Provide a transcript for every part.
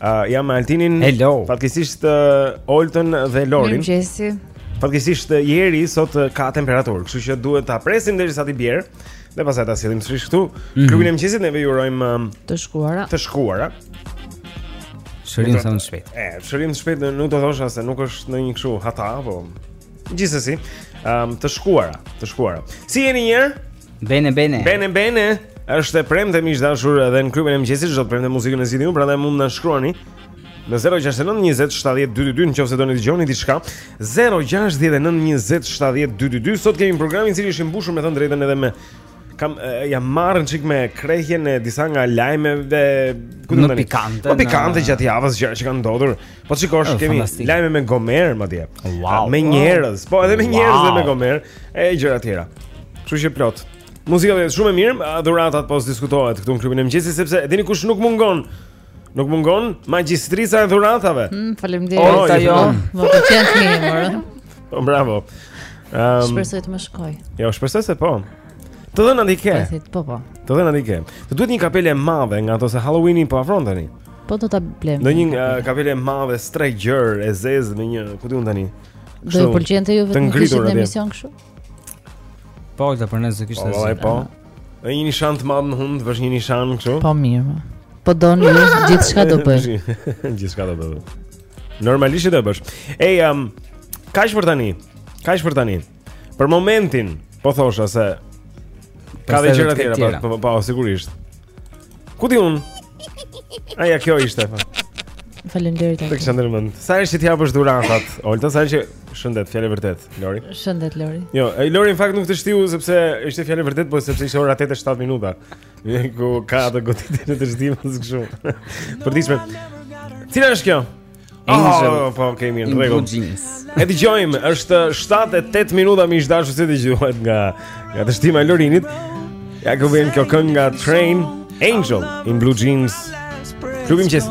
Uh, jam me Altinin Hello Fatkeqësisht uh, Oltën dhe Lorin Mirëmëngjesi Fatkeqësisht uh, Jeri sot uh, ka temperaturë Kështu që duhet ta presim derisa t'i bjerë Dhe pastaj ta sjellim sërish këtu mm -hmm. Klubin e mëngjesit neve i urojmë um, Të shkuara Të shkuara Shërim sa më shpejt E, shërim shpejt nuk do thosha se nuk është ndonjë kështu hata po... Gjithsesi um, Të shkuara Të shkuara Si jeni njerë? Bene bene. Bene bene. Është e premte miq të dashur edhe në klubin e mëngjesit çdo të premte muzikën e zgjidhni ju, prandaj mund na shkruani në 069 20 70 222 në qoftë se doni të dëgjoni diçka. 069 20 70 222 sot kemi një program i cili është i mbushur me thënë të drejtën edhe me kam jam marrë një çik me krehjen e disa nga lajmeve ku do të thënë pikante. Po pikante gjatë javës gjëra që kanë ndodhur. Po shikosh, kemi lajme me gomar madje. Wow. Me njerëz, po edhe me njerëz dhe me gomar e gjëra të tjera. Kështu që plot. Muzika është shumë e mirë, a dhuratat po diskutohet këtu në klubin e mëngjesit sepse e dini kush nuk mungon. Nuk mungon magjistrica e dhuratave. Mm, Faleminderit. Oh, ajo. Më pëlqen ti më. Po bravo. Ehm. Shpresoj të më shkojë. Jo, shpresoj se po. Të dhënat i ke. Po po. Të dhënat i ke. Të duhet një kapele e madhe nga ato se Halloweeni po afron tani. Po do ta blejmë. Ndonjë kapele e madhe stre gjër e zezë me një, ku diun tani. Do të pëlqente ju vetë ta kishit në emision kështu? Po, do për ne se kishte. Po, po. Ai një nishan të madh në hundë, vesh një nishan kështu. Po mirë. Po doni ju gjithçka do bëj. Gjithçka do bëj. Normalisht do bësh. Ej, um, kaq për tani. Kaq për tani. Për momentin, po thosha se ka dhe gjëra tjera, pa, po, po, pa, po, sigurisht. Ku ti un? Ai ja kjo ishte. Po. Faleminderit. Te kesh ndër mend. Sa herë që t'i hapësh dhuratat? Olta, sa herë që shëndet, fjalë e vërtetë, Lori. Shëndet Lori. Jo, ai Lori në fakt nuk teshtiu sepse ishte fjalë e vërtetë, por sepse ishte ora 8:07 minuta. Ne ky ka të goditën e teshtimës kështu. Për ditën. Cila është kjo? Angel. Oh, po, okay, mirë, në rregull. E dëgjojmë, është 7:08 minuta miq të dashur se dëgjohet nga nga teshtima e Lorit. Ja ku vjen kjo këngë nga Train Angel in Blue Jeans. Klubi i mëngjes.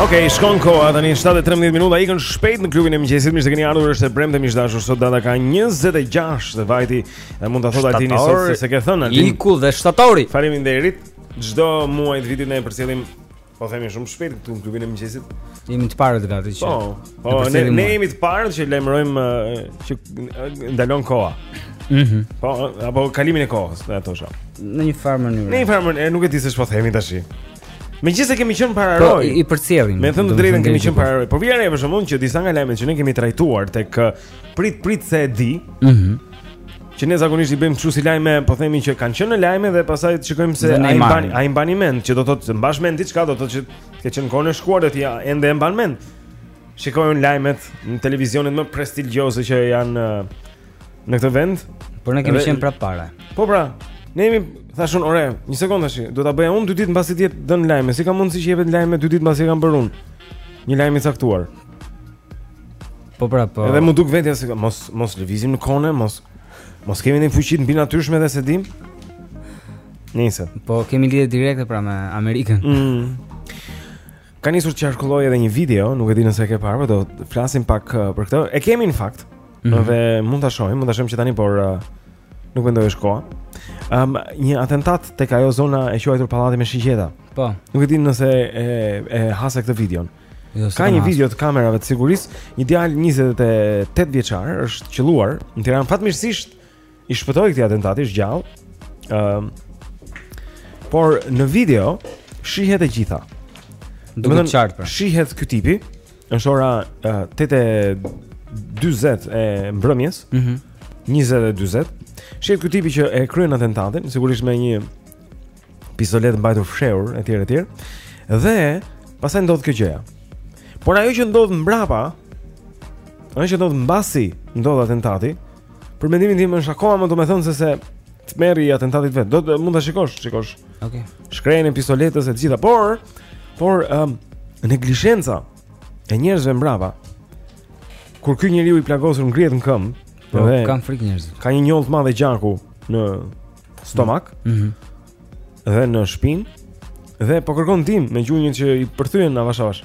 Ok, shkon koha tani 7:13 minuta ikën shpejt në klubin e mëngjesit, mirë se keni ardhur, është e premte miq të dashur, sot data ka 26 dhe vajti e mund ta thotë Altini sot se s'e ke thënë Altini. Iku dhe shtatori. Faleminderit. Çdo muaj të vitit ne e përcjellim Po themi shumë shpejt këtu në klubin e mëngjesit. Jemi të parët gati që. Po, po ne, ne jemi të parët që lajmërojmë që ndalon koha. Mhm. Mm po, apo kalimin e kohës, do të thosha. Në një farë mënyrë. Në një farë mënyrë, nuk e di se ç'po themi tash. Megjithëse kemi qenë para po, rojë. I përcjellim. Me thënë të drejtën kemi qenë pararojë. Po vjen për shkakun që disa nga lajmet që ne kemi trajtuar tek prit prit se e di. Mhm. Mm Që ne zakonisht i bëjmë kështu si lajme, po themi që kanë qenë në lajme dhe pastaj të shikojmë se ai mban ai mban mend, që do të thotë mban mend diçka, do të thotë që ke qenë kohën e shkuar dhe ti ende e mban mend. Shikojmë lajmet në televizionet më prestigjioze që janë në këtë vend, por ne kemi qenë prapë para. Po pra, ne jemi thashë unë ore, një sekond tash, do ta bëja unë dy ditë mbasi ti jep në lajme, si ka mundësi që jepet në lajme dy ditë mbasi e kam bërë unë. Një lajm i caktuar. Po pra, po. Edhe m'u duk vetja se mos mos lëvizim në kohë, mos mos kemi një fuqi të mbinatyrshme dhe s'e dimë. Nëse po kemi lidhje direkte pra me Amerikën. Mm. Ka nisur të qarkullojë edhe një video, nuk e di nëse e ke parë, por do të flasim pak uh, për këtë. E kemi në fakt. Mm -hmm. Dhe mund ta shohim, mund ta shohim që tani por uh, nuk mendoj është koha. Um, një atentat tek ajo zona e quajtur Pallati me Shigjeta. Po. Nuk e di nëse e e hase këtë videon. Jo, ka një video të kamerave të sigurisë, një djalë 28 vjeçar është qëlluar në Tiranë fatmirësisht i shpëtoi këtij atentati është gjallë. Ëm ehm, uh, por në video shihet e gjitha. Duket qartë. Pra. Shihet ky tipi, është ora uh, 8:40 e mbrëmjes. Mhm. Mm 20:40. Shihet ky tipi që e kryen atentatin, sigurisht me një pistoletë mbajtur fshehur etj etj. Dhe pastaj ndodh kjo gjëja. Por ajo që ndodh mbrapa, ajo që ndodh mbasi ndodh atentati, për mendimin tim është akoma më domethënëse se tmerri i atentatit vetë. Do të mund ta shikosh, shikosh. Okej. Okay. Shkrehjen e pistoletës e të gjitha, por por um, neglizhenca e njerëzve mbrapa. Kur ky njeriu i plagosur ngrihet në këmbë, po kanë frikë njerëzit. Ka një njollë të madhe gjaku në stomak. Mhm. Mm dhe në shpinë dhe po kërkon ndihmë me gjunjët që i përthyhen avash avash.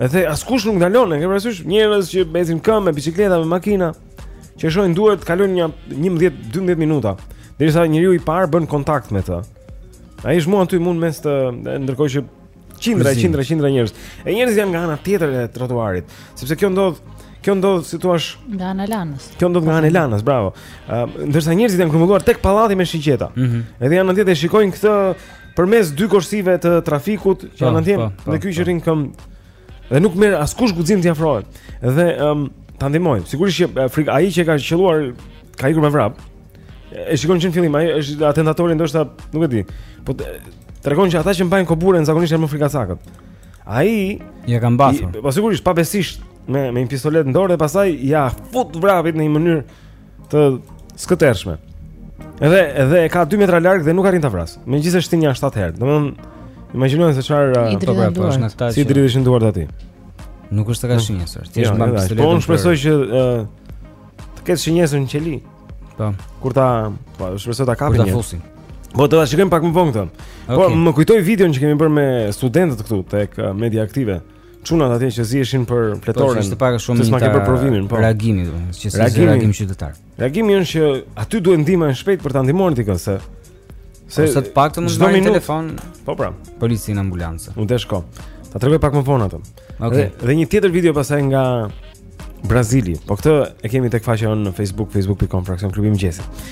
Edhe askush nuk ndalon, e ke parasysh njerëz që ecin në këmbë me biçikleta, me makina, që e shohin duhet të kalojnë një 11-12 minuta, derisa njeriu i parë bën kontakt me të. Ai është mu aty mu në mes të ndërkohë që Qindra, Kuzin. qindra, qindra njerëz. E njerëzit janë nga ana tjetër e trotuarit, sepse kjo ndodh, kjo ndodh si thua, Nga ana e Lanës. kjo ndodh nga ana e Lanës, bravo. Ë, ndërsa njerëzit janë grumbulluar tek pallati me shigjeta. Mhm. Edhe janë atje dhe shikojnë këtë përmes dy korsive të trafikut që Po, janë atje po, po, dhe ky që po. rri në këmbë dhe nuk merr askush guxim t'i afrohet. Dhe um, ta ndihmojë. Sigurisht që e, frikë ai që e ka qëlluar ka ikur me vrap. E shikon që në fillim, ai është atentatori ndoshta, nuk e di. Po tregon që ata që mbajnë koburën zakonisht janë më frikacakët. Ai ja ka mbathur. Po sigurisht pavarësisht me me një pistoletë në dorë dhe pastaj ja fut vrapit në një mënyrë të skëterrshme. Edhe edhe e ka 2 metra larg dhe nuk arrin ta vrasë. Megjithëse shtin nja 7 herë. Domethënë Imagjinoj se çfarë uh, po bëhet tash në këtë. S'i dridheshin duart aty. Nuk është se ka shënjestër. Ti je më pas. Po unë shpresoj që uh, të ketë shënjestër në qeli. Po. Kur ta, po, shpresoj ta kapin. Kur ta fusin. Po do ta shikojmë pak më vonë këtë. Po, okay. Po më kujtoi videon që kemi bërë me studentët këtu tek uh, Media Aktive. Çunat atje që ziheshin për po, fletoren. Po është pak a shumë më për provimin, po. Reagimi, do të thotë, që si reagim qytetar. Reagimi është që aty duhet ndihma e shpejtë për ta ndihmuar ti këtë. Se sa të paktën mund të marrin telefon. Po pra, policinë, ambulancën. Mund të shkojmë. Ta tregoj pak më vonë atë. Okej. Okay. Dhe, dhe një tjetër video pastaj nga Brazili. Po këtë e kemi tek faqja jonë në Facebook, facebook.com fraksion klubi i mëngjesit.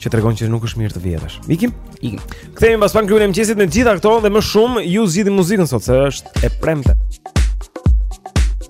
Që tregon që nuk është mirë të vjedhësh. Ikim? Ikim. Kthehemi pas pak në Klubin e mëngjesit me të gjitha këto dhe më shumë ju zgjidhni muzikën sot se është e premte.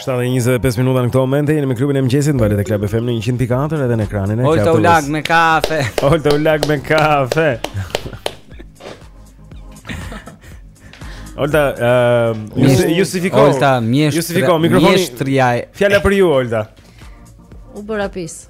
7:25 minuta në këto momente jemi me klubin e mëngjesit në valët e Club FM në 104 edhe në ekranin e Club. Olta u lag me kafe. Olta u lag me kafe. Olta, ehm, uh, justifiko. Olta, mjeshtri. Justifiko mikrofoni. Mjeshtri. Fjala për ju, Olta. U bëra pis.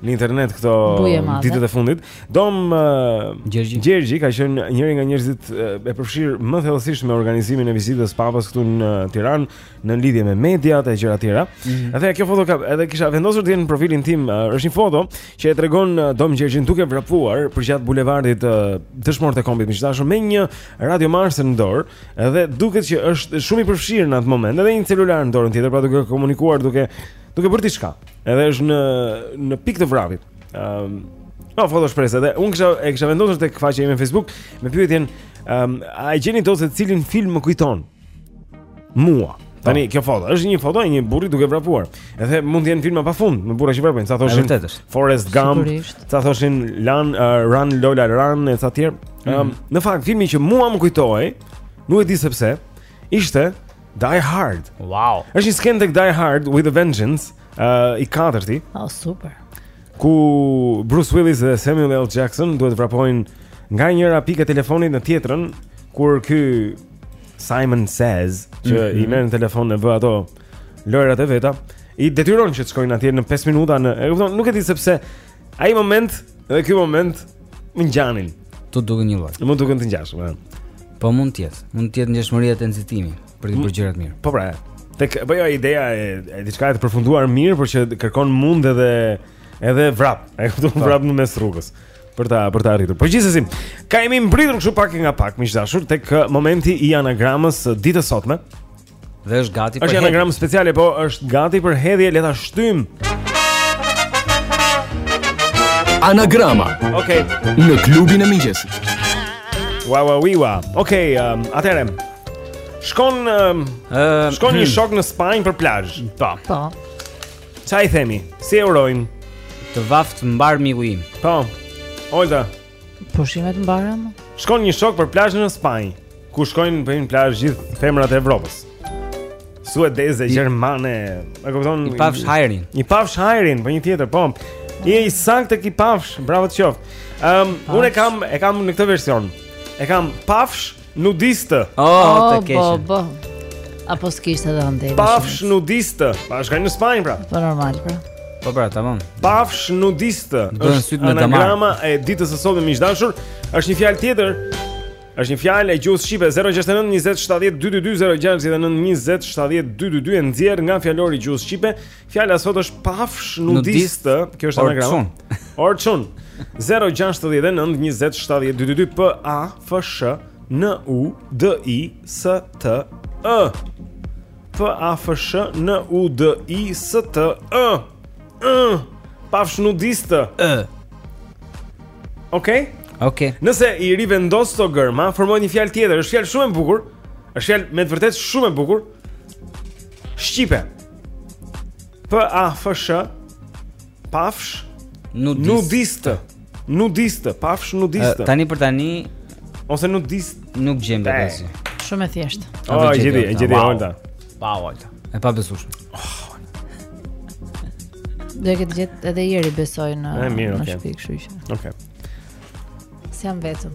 në internet këto ditët e fundit. Dom uh, Gjergji. Gjergji ka qenë njëri nga njerëzit uh, e përfshirë më thellësisht me organizimin e vizitës së Papës këtu në Tiranë në lidhje me mediat e gjëra të tjera. Mm -hmm. Atëherë kjo foto që e kisha vendosur dje në profilin tim, uh, është një foto që e tregon uh, Dom Gjergjin duke vrapuar përgjatë bulevardit uh, Dëshmorët e Kombit miq të dashur me një radiomarrëse në dorë, edhe duket që është shumë i përfshirë në atë moment, edhe një celular në dorën tjetër, pra duke komunikuar duke Duke bërë diçka, edhe është në në pikë të vrapit. Ëm, um, po foto shprehëse edhe. Unë kisha e kisha vendosur tek faqja ime në Facebook me pyetjen, ëm, um, a gjeni dot se cilin film më kujton? Mua. Po. Tani kjo foto, është një foto e një burri duke vrapuar. Edhe mund të jenë filma pa fund, me burra që vrapojnë, ca thoshin. Është e vërtetë. Forrest Gump, ca thoshin Lan uh, Run Lola Run e të tjerë. Mm -hmm. um, në fakt filmi që mua më kujtoi, nuk e di se pse, ishte Die Hard. Wow. Është një skenë tek Die Hard with a Vengeance, uh, i katërti. Oh, super. Ku Bruce Willis dhe Samuel L. Jackson duhet të vrapojnë nga njëra pikë e telefonit në tjetrën, kur ky Simon Says, që mm -hmm. i merr në telefon e bën ato lojërat e veta, i detyron që të shkojnë atje në 5 minuta në, e kupton, nuk e di se pse Ai moment, edhe ky moment më ngjanin. T'u duken një lloj. Mund të duken të ngjashëm, po. Po mund të jetë. Mund të jetë ngjashmëria e nxitimit për të bërë gjërat mirë. Po pra. Te kjo, jo ideja e, e diçka e të përfunduar mirë, por që kërkon mund edhe edhe vrap. E kuptoj po. vrap në mes rrugës për ta për ta arritur. Po gjithsesi, ka jemi mbritur kështu pak nga pak, miq të dashur, tek uh, momenti i anagramës uh, ditës sotme. Dhe është gati për. Është një anagram speciale, po është gati për hedhje, le ta shtym. Anagrama. Okej. Okay. Në klubin e mëngjesit. Wa wa wi wa. Okej, okay, um, atëherë. Shkon um, uh, shkon një hmm. shok në Spanjë për plazh. Po. Po. Ça i themi, si e urojmë? Të vaft mbar miku im. Po. Olta. Pushime të mbara më. Shkon një shok për plazh në Spanjë, ku shkojnë bëjnë plazh gjithë femrat e Evropës. Suedeze, gjermane, e kupton? I pafsh hajrin. I pafsh hajrin po një tjetër, po. I i saktë e ke pafsh, bravo të qoftë. Ëm, um, unë kam, e kam në këtë version. E kam pafsh Nudistë. Oh, oh të keqe. Po, po. Apo s'kishte edhe andej. Pafsh nudistë. Pa shkoi në Spanjë pra. Po normal pra. Po pra, tamam. Pafsh nudistë. Do të syt me damar. Anagrama e ditës së sotme miq të dashur, është një fjalë tjetër. Është një fjalë e gjuhës shqipe 069 20 70 222 069 20 70 222 e nxjerrë nga fjalori i gjuhës shqipe Fjala sot është pafsh nudistë, kjo është anagram. Orçun. 0692070222 P A F S H N U D I S T E. P A F S H N U D I S T E. Pafsh nudist. E. Okej. Okej. Nëse i rivendos to gërma, formohet një fjalë tjetër. Është fjalë shumë e bukur. Është fjalë me të vërtetë shumë e bukur. Shqipe. P A F S H Pafsh nudist. nudist. Nudist, pafsh nudist. Uh, tani për tani ose nudist nuk gjen vetë. Shumë e thjeshtë. Oh, e gjeti, e gjeti Olta. Po Olta. E pabesueshme. Oh. Do e këtë gjithë edhe jeri besoj në, e, mirë, në okay. shpi, këshu që. Okay. Se jam vetëm.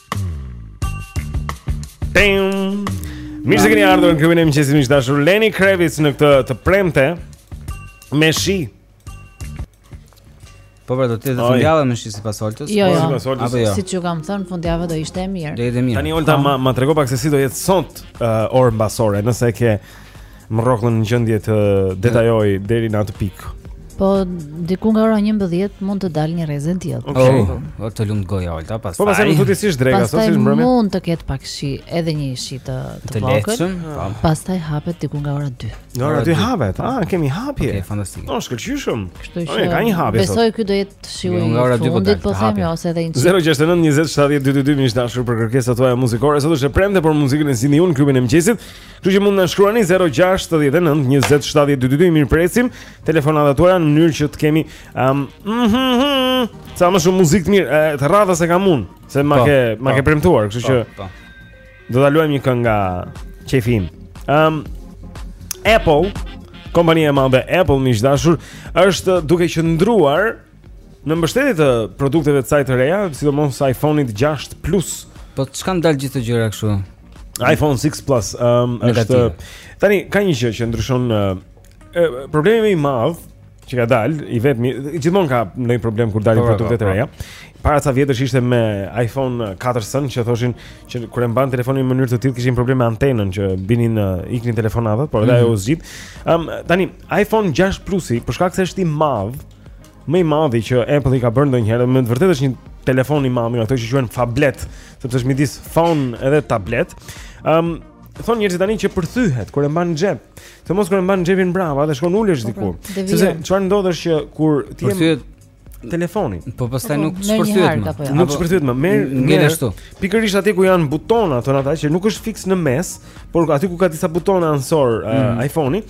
Pim. Mirë se keni ardhur në klubin e mëngjesit miq të dashur. Lenny Kravitz në këtë të premte me shi. Po pra do të jetë fundjava me shi sipas Oltës. Jo, po, jo. sipas Oltës. Apo jo. Siç ju kam thënë, fundjava do ishte e mirë. Do jetë mirë. Tani Olta ma, ma trego pak se si do jetë sot uh, orë mbas ore, nëse e ke Më rrokën në gjëndje të detajoj yeah. deri në atë pikë Po diku nga ora 11 mund të dalë një rreze diell. Okej. Okay. Oh, po të lumt goja Olta, pastaj. Po pastaj do të thjesht dreka, sa si mbrëmë. Mund të ketë pak shi, edhe një shi të të vogël. Po. Pastaj hapet diku nga ora 2. Nga ora 2 hapet. Ah, kemi hapje. Okej, okay, fantastike. Po shkëlqyshëm. Kështu që. Ka një hapje. Besoj ky do jetë shiu i fundit, po ditë po themi ose edhe një. 069 20 70 222 miq të dashur për kërkesat tuaja muzikore. Sot është e premte për muzikën e Zini Unë klubin e mëngjesit. Kështu që mund të na shkruani 069 20 70 222 mirëpresim telefonatat tuaja në mënyrë që të kemi um, mm -hmm, sa më shumë muzikë të mirë, e, të radhës e kam unë, se ma po, ke ma po. ke premtuar, kështu po, që po, do ta luajmë një këngë nga qejfi im. Um, Apple, kompania e madhe Apple miq të dashur, është duke qëndruar Në mbështetje të produkteve të saj të reja, sidomos iPhone-it 6 Plus. Po ç'kanë dalë gjithë këto gjëra kështu? iPhone 6 Plus, ëm um, është tani ka një gjë që ndryshon uh, problemi më i madh që ka dalë, i vetmi, gjithmonë ka ndonjë problem kur dalin po, po, produkte të po. reja. Para ca vjetësh ishte me iPhone 4s që thoshin që kur e mban telefonin në mënyrë të tillë kishin probleme me antenën që binin uh, iknin telefonatat, por edhe mm -hmm. ajo u zgjidh. Ëm um, tani iPhone 6 Plus-i, për shkak se është i madh, më i madhi që Apple i ka bërë ndonjëherë, me të vërtetë është një telefon i madh, ato që quhen fablet, sepse është midis phone edhe tablet. Ëm um, Thonë njerëzit tani që përthyhet kur e mban në xhep. Sidomos kur e mban në xhepin mbrapa dhe shkon ulesh po, diku. Po, sepse çfarë ndodh është që kur ti je telefonin. Po pastaj po, nuk shpërthyhet më. Jo? Nuk shpërthyhet më. Merr ngel ashtu. Pikërisht aty ku janë butonat, thonë ata që nuk është fiks në mes, por aty ku ka disa butona anësorë uh, mm. iPhone-i,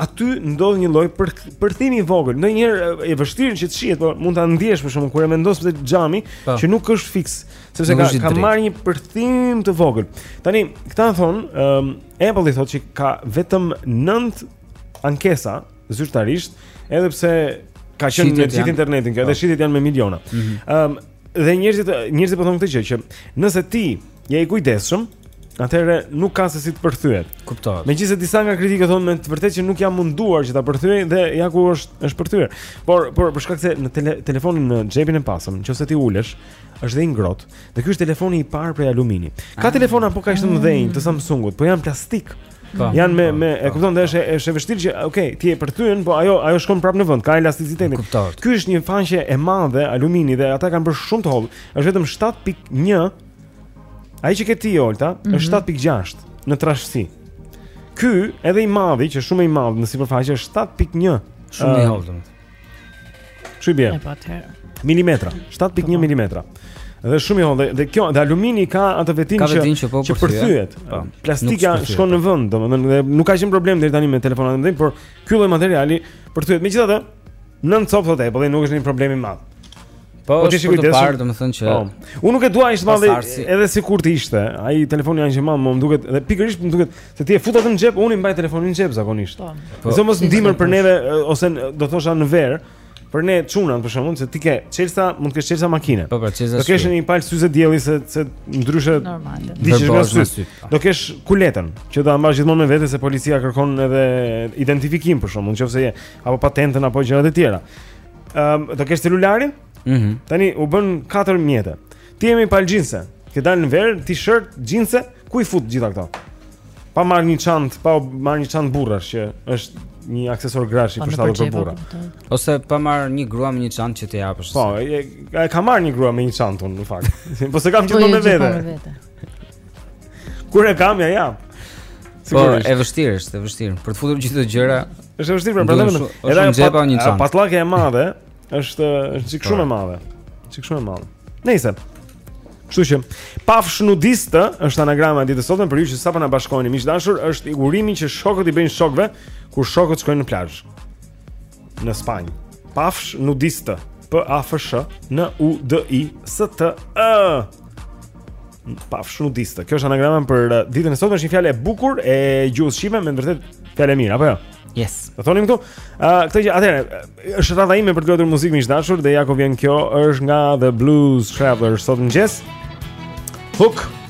aty ndodh një lloj për përthimi i vogël. Ndonjëherë e vështirë që të shihet, por mund ta ndjesh për shembull kur e vendos te xhami po. që nuk është fiks, sepse ka ka marrë një përthim të vogël. Tani, këta thonë, um, Apple-i thotë që ka vetëm 9 ankesa zyrtarisht, edhe pse ka qenë në gjithë internetin, edhe po. shitjet janë me miliona. Ëm mhm. um, dhe njerëzit njerëzit po thonë këtë gjë që nëse ti je i kujdesshëm, Atëherë nuk ka se si të përthyhet. Kuptohet. Megjithëse disa nga kritikët thonë me të vërtetë që nuk jam munduar që ta përthyej dhe ja ku është është përthyer. Por por për shkak se në tele, telefonin në xhepin e pasëm, nëse ti ulesh, është dhe i ngrohtë. Dhe ky është telefoni i parë prej alumini. Ka ah. telefona po kaq të mëdhenj të Samsungut, po janë plastik. Po. Janë me me e kupton dhe është është e vështirë që okay, ti e përthyen, po ajo ajo shkon prapë në vend, ka elasticitetin. Ky është një faqe e madhe alumini dhe ata e kanë bërë shumë të hollë. Është vetëm 7.1 Ai që ke ti Olta mm -hmm. është 7.6 mhm. në trashësi. Ky edhe i madhi që shumë i madh në sipërfaqe është 7.1. Shumë i hollë. Ç'i bie? Po milimetra, 7.1 po. milimetra. Dhe shumë i hollë dhe kjo dhe alumini ka atë vetinë që që, po që përthyhet. Po. Plastika shkon në vend, domethënë dhe nuk ka qenë problem deri tani me telefonat e mëdhenj, por ky lloj materiali përthyhet. Megjithatë, nën copë thotë, po dhe nuk është një problem i madh. Po, po ti si kujdesesh, domethënë që po. Unë nuk e dua këtë të madhe, edhe sikur të ishte. Ai telefoni janë që më më duket, dhe pikërisht më duket se ti e fut atë në xhep, unë i mbaj telefonin në xhep zakonisht. Po. po. Nëse mos ndihmën për neve ose do thosha në verë, Për ne çunat për shkakun se ti ke çelësa, mund të kesh çelësa makine. Po po, çelësa. Do kesh një palë syze dielli se s'e ndryshe normale. Diçish nga sy. Do kesh kuletën që do ta mbash gjithmonë me vete se policia kërkon edhe identifikim për shkakun, nëse je apo patentën apo gjëra të tjera. Ëm, do kesh celularin? Mhm. Tani u bën 4 mjete. Ti je me një palë xhinse. Ke dalë në verë, t-shirt, xhinse, ku i fut gjitha këto? Pa marrë një çantë, pa marrë një çantë burrash që është një aksesor grash i Po, në përshtatur për përgjep, burra. po, kuptoj. Ose pa marrë një grua me një çantë që t'ia japësh. Po, e, e ka marrë një grua me një çantë unë në fakt. po s'e kam Po, gjithmonë jo, me gjithmonë vete. me vete. Kur e kam ia jap. Po, Sigurisht. e vështirë është, e vështirë. Për të futur gjithë këto gjëra, Është e vështirë për Duhet prandaj. shumë- është shumë dhe pa një çantë. Patlakja e madhe është është çik shumë e madhe. Çik shumë e madhe. Nëse. Kështu që pafsh nudistë është anagrama e ditës sotme për ju që sapo na bashkoheni miq të dashur, është urimi që shokët i bëjnë shokëve kur shokët shkojnë në plazh. në Spanjë. Pafsh nudistë. P A F S H N U D I S T E. Pafsh nudistë. Kjo është anagrama për uh, ditën e sotme, është një fjalë e bukur e gjuhës shqipe, me vërtet fjalë e mirë, apo jo? Yes. Do thonim këtu. Ë, uh, kështu që atëherë është rradha ime për të luajtur muzikë miq të dashur dhe ja ku vjen kjo, është nga The Blues Travelers sot në mëngjes. Hook.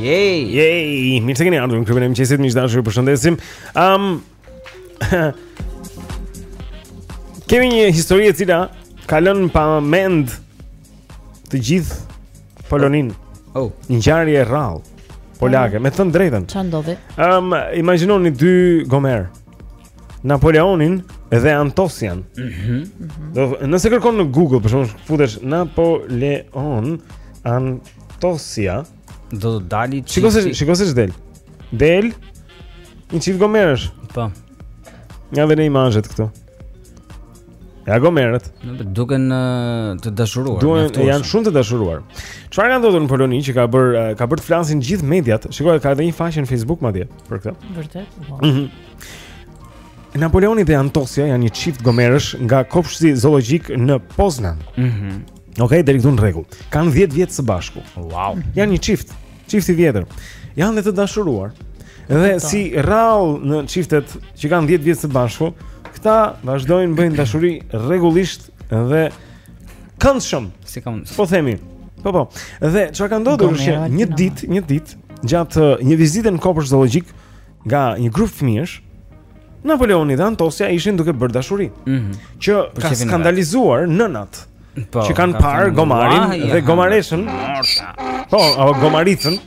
Yay! Yay! Mirë se keni ardhur në klubin e mëngjesit, miq të dashur, ju përshëndesim. Ëm um, Kemi një histori e cila ka lënë pa mend të gjithë Poloninë. Oh, oh. Një ngjarje e rrallë polake, me thënë të drejtën. Çfarë ndodhi? Ëm, um, imagjinoni dy gomerë. Napoleonin dhe Antosian. Mhm. Mm Do nëse kërkon në Google, për shembull, futesh Napoleon Antosia, do të dali çifti. Shikoj se shikoj se ç'del. Del një çift gomerësh. Po. Nga dhe në imazhet këtu. Ja gomerët. Duken të dashuruar. Duhet të jenë shumë të dashuruar. Çfarë ka ndodhur në Poloni që ka bërë ka bërë të flasin gjithë mediat. Shiko ka edhe një faqe në Facebook madje për këtë. Vërtet? Po. Mhm. Napoleoni dhe Antosja janë një çift gomerësh nga kopshti zoologjik në Poznan. Mhm. Okej, okay, deri këtu në rregull. Kanë 10 vjet së bashku. Wow. Janë një çift, çift i vjetër. Janë dhe të dashuruar. Dhe si rrallë në çiftet që kanë 10 vjet së bashku, këta vazhdojnë bëjnë dashuri rregullisht dhe këndshëm, si kam. Po themi. Po po. Dhe çka ka ndodhur është një ditë, një ditë gjatë një vizite në kopsht zoologjik, nga një grup fëmijësh Napoleoni dhe Antosja ishin duke bërë dashuri. Ëh. Mm -hmm. Që ka skandalizuar nënat. Po, që kanë parë gomarin uaj, dhe gomareshën. Po, apo gomaricën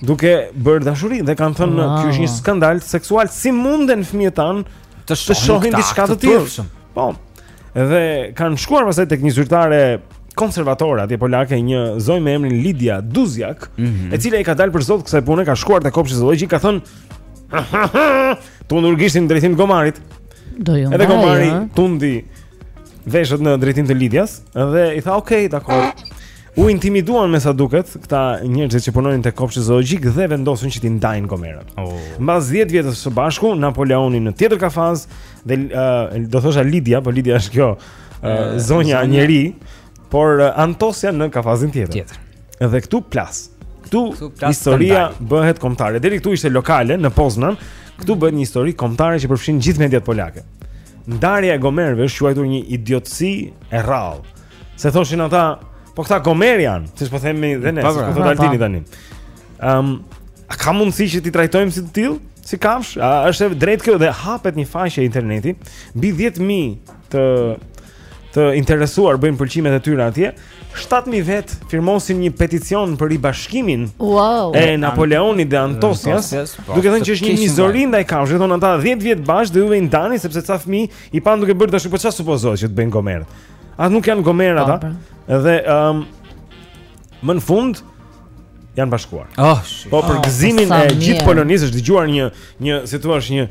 duke bërë dashuri dhe kanë thënë wow. ky është një skandal seksual, si munden fëmijët tanë të shohin diçka të tillë. Po. Dhe kanë shkuar pastaj tek një zyrtare konservatore atje polake, një zonjë me emrin Lidia Duzjak, mm -hmm. e cila i ka dalë për zot kësaj pune, ka shkuar te kopshti zoologjik, ka tundur gishtin në drejtim të gomarit. Do ju. Edhe gomari ja. tundi veshët në drejtim të Lidias dhe i tha, "Ok, dakor." U intimiduan me sa duket këta njerëzit që punonin te kopshti zoologjik dhe vendosën që t'i ndajnë gomerët. Oh. Mbas 10 vjetësh së bashku, Napoleoni në tjetër kafaz Dhe uh, do thosha Lidia, po Lidia është kjo uh, zonja njeri, por uh, Antosja në kafazin tjetër. Tjetër. Edhe këtu plas. Këtu historia skandal. bëhet kombëtare. Deri këtu ishte lokale në Poznan, këtu bëhet një histori kombëtare që përfshin gjithë mediat polake. Ndarja e gomerëve është quajtur një idiotësi e rrallë. Se thoshin ata, po këta gomerë janë, siç po themi dhe ne, siç po thotë Altini tani. Ëm, um, a ka mundësi që t'i trajtojmë si të tillë? Si kafshë, a është e drejtë kjo dhe hapet një faqe interneti mbi 10000 të të interesuar bëjnë pëlqimet e tyre atje. 7000 vetë firmosin një peticion për ribashkimin wow. e Napoleonit dhe Antosias, po, duke thënë që është një mizori ndaj kafshëve, thonë ata 10 vjet bashkë dhe ju vini ndani sepse ca fëmijë i panë duke bërë dashuri po çfarë supozohet që të bëjnë gomerët. Ata nuk janë gomerë ata. Po, po. Dhe ëm um, më në fund janë bashkuar. Oh, po për oh, gëzimin oh, e gjithë Polonisë është dëgjuar një një si thua është një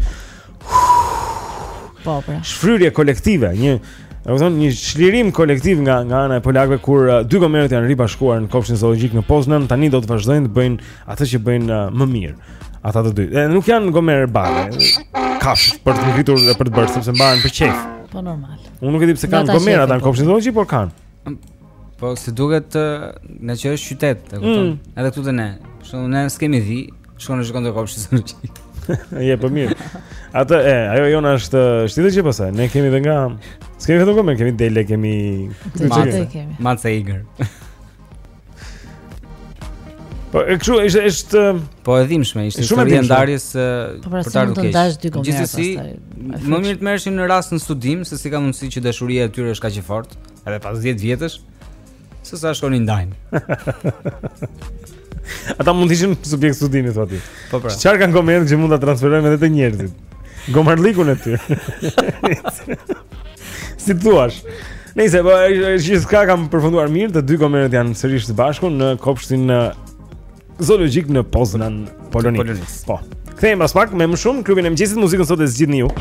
Po, pra. Shfryrje kolektive, një domethënë një çlirim kolektiv nga nga ana e polakëve kur uh, dy gomerët janë ribashkuar në kopshtin zoologjik në Poznan, tani do të vazhdojnë të bëjnë atë që bëjnë uh, më mirë. Ata të dy. E, nuk janë gomerë barre. Kafshë për të ngritur dhe për të bërë sepse mbahen për qejf. Po normal. Unë nuk e di pse kanë gomerë ata në kopshtin zoologjik, por kanë. Po si duket nga që është qytet, e kupton? Mm. Edhe këtu te ne. Kështu ne skemi dhi, shkon në shkon te kopshti zoologjik. Je po mirë. Atë e, ajo jona është shtite që pasaj, ne kemi dhe nga... S'kemi vetëm kome, kemi dele, kemi... Matë, kemi. Matë e igër. Po e kështu është është po e dhimbshme, ishte shumë e ndarjes po, pra, për ta rënë keq. Gjithsesi, më mirë të merreshim në rast në studim se si ka mundësi që dashuria e tyre është kaq e fortë, Edhe pas 10 vjetësh, se sa shkoni ndajnë. Ata mund të ishin subjekt studimi thua ti. Po pra. Çfarë kanë gomerët që mund ta transferojmë edhe te njerëzit? Gomarllëkun e tyre. si thua? Nëse po gjithçka ka përfunduar mirë, të dy gomerët janë sërish së bashku në kopshtin zoologjik në Poznan, Poloni. Po. Kthehemi pas pak me më shumë klubin e mëngjesit, muzikën sot e zgjidhni ju.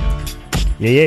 Je je.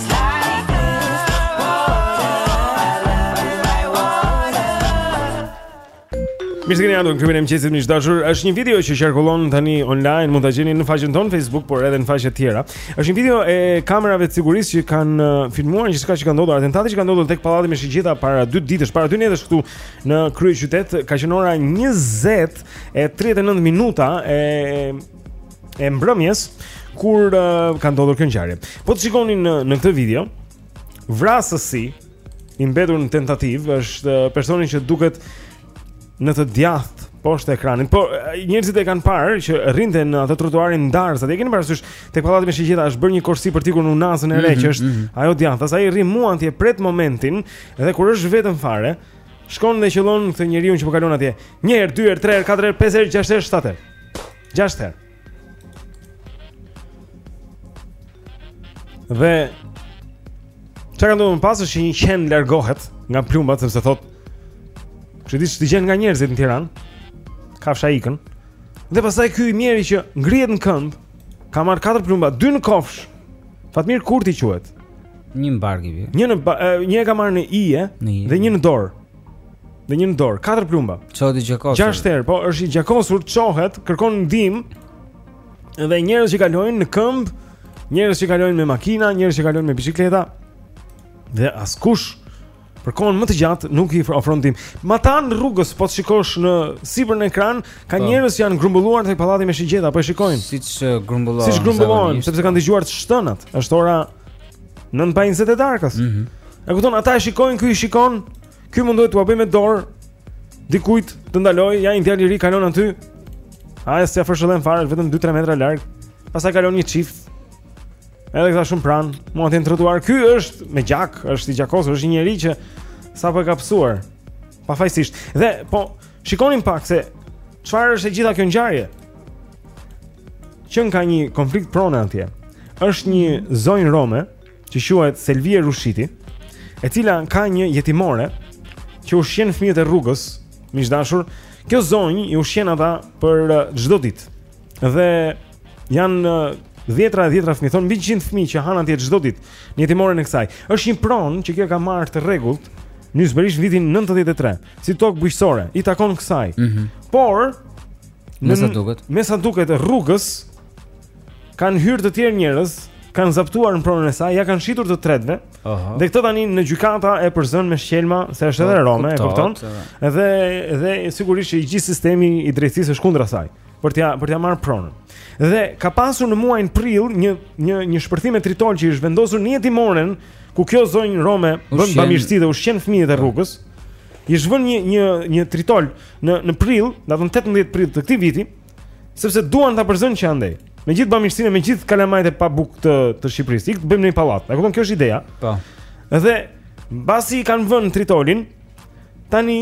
Mirë se keni ardhur në klubin e mëngjesit miq të dashur. Është një video që qarkullon tani online, mund ta gjeni në faqen tonë Facebook, por edhe në faqe të tjera. Është një video e kamerave të sigurisë që kanë uh, filmuar gjithçka që ka ndodhur, atentati që ka ndodhur tek pallati me shigjeta para 2 ditësh, para 2 netësh këtu në kryeqytet, ka qenë ora 20 e 39 minuta e e mbrëmjes kur uh, ka ndodhur kjo ngjarje. Po të shikoni në në këtë video, vrasësi i mbetur në tentativë është uh, personi që duket në të djathtë poshtë ekranit. Po uh, njerëzit e kanë parë që rrinte në atë trotuarin ndarës, atë e keni parasysh tek pallati me shigjeta është bërë një korsi për t'ikur në unazën e re mhm, që është mm -hmm. ajo djathtas, ai rri mu aty e pret momentin dhe kur është vetëm fare, shkon dhe qëllon këtë njeriu që po kalon atje. Një herë, dy herë, tre herë, katër herë, pesë herë, gjashtë herë, shtatë herë. Gjashtë herë. Dhe çfarë ka ndodhur më pas është që një qen largohet nga plumbat sepse thot s'e di ç'të gjen nga njerëzit në Tiran Kafsha ikën Dhe pasaj ky i mjeri që ngrihet në këmbë Ka marrë 4 plumba, 2 në kofshë Fatmir Kurti quhet Një në bark Një, në, një e ka marrë në ije Dhe një në dorë Dhe një në dorë, katër plumba. Çohet i gjakosur. Gjashtë herë, po është i gjakosur, çohet, kërkon ndihmë. Dhe njerëz që kalojnë në këmbë, njerëz që kalojnë me makina, njerëz që kalojnë me biçikleta. Dhe askush për kohën më të gjatë nuk i ofron ndihmë. Matanë rrugës, po të shikosh në sipër në ekran, ka po. njerëz që janë grumbulluar tek pallati me shigjeta, po e shikojnë. Siç grumbullohen. Siç grumbullohen, sepse kanë dëgjuar të shtënat. Është ora Nëntë pa 20 e darkës. Mhm. Mm e kupton, ata e shikojnë, ky i shikon, ky mundohet t'ua bëjë me dorë dikujt të ndalojë, ja një djalë i ri kalon aty. Ai s'ia fishkëllen fare, vetëm 2-3 metra larg. Pastaj kalon një çift. Edhe këta shumë pranë, mu atë trotuar. Ky është me gjak, është i gjakosur, është një njeri që sapo e ka pësuar. Pafajësisht. Dhe po shikonin pak se çfarë është e gjitha kjo ngjarje. qenka një konflikt prone atje. Është një mhm. zonjë rome që quhet Selvie Rushiti, e cila ka një jetimore që ushqen fëmijët e rrugës, miq të dashur. Kjo zonjë i ushqen ata për uh, çdo ditë. Dhe janë uh, dhjetra e dhjetra fëmijë, thonë mbi 100 fëmijë që han atje çdo ditë. Një jetimore e kësaj. Është një pronë që kjo e ka marrë të rregullt në vitin 93, si tokë bujqësore, i takon kësaj. Mm -hmm. Por Me sa duket. Me sa duket rrugës kanë hyrë të tjerë njerëz, kanë zaptuar në pronën e saj, ia kanë shitur të tretëve. Aha. Dhe këtë tani në gjykata e përzën me shkelma se është edhe po, rome, e kupton? Edhe edhe sigurisht që i gjithë sistemi i drejtësisë është kundra saj për t'ia për t'ia marrë pronën. Dhe ka pasur në muajin prill një një një shpërthim me tritol që i është vendosur në jetimoren ku kjo zonjë rome bën bamirësi dhe ushqen fëmijët e rrugës. I është vënë një një një tritol në në prill, datën 18 prill të këtij viti, sepse duan ta përzënë që andej. Me gjithë bamirësinë, me gjithë kalamajt e pa bukë të të Shqipërisë, ik të bëjmë ne një pallat. A kupton kjo është ideja? Po. Dhe mbasi i kanë vënë tritolin, tani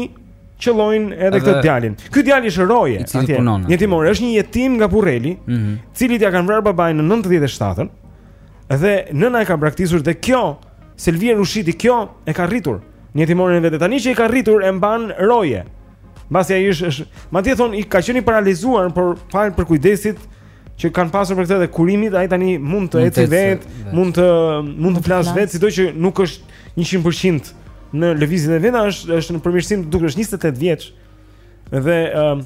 qëllojnë edhe, edhe këtë djalin. Ky djali është roje, atje. Në jetimore, është një jetim nga Burreli, mm -hmm. të cilit ia kanë vrarë babain në 97-ën. Dhe nëna e ka braktisur dhe kjo Selvie Rushiti kjo e ka rritur. Në jetimoren e vet tani që e ka rritur e mban roje. Mbasi ai është, është madje thonë ka qenë i paralizuar, por falë për kujdesit që kanë pasur për këtë dhe kurimit, ai tani mund të ecë vetë, mund të mund të flasë vetë, sido që nuk është 100% në lëvizjet e veta, është është në përmirësim, duket 28 vjeç. Dhe ë um,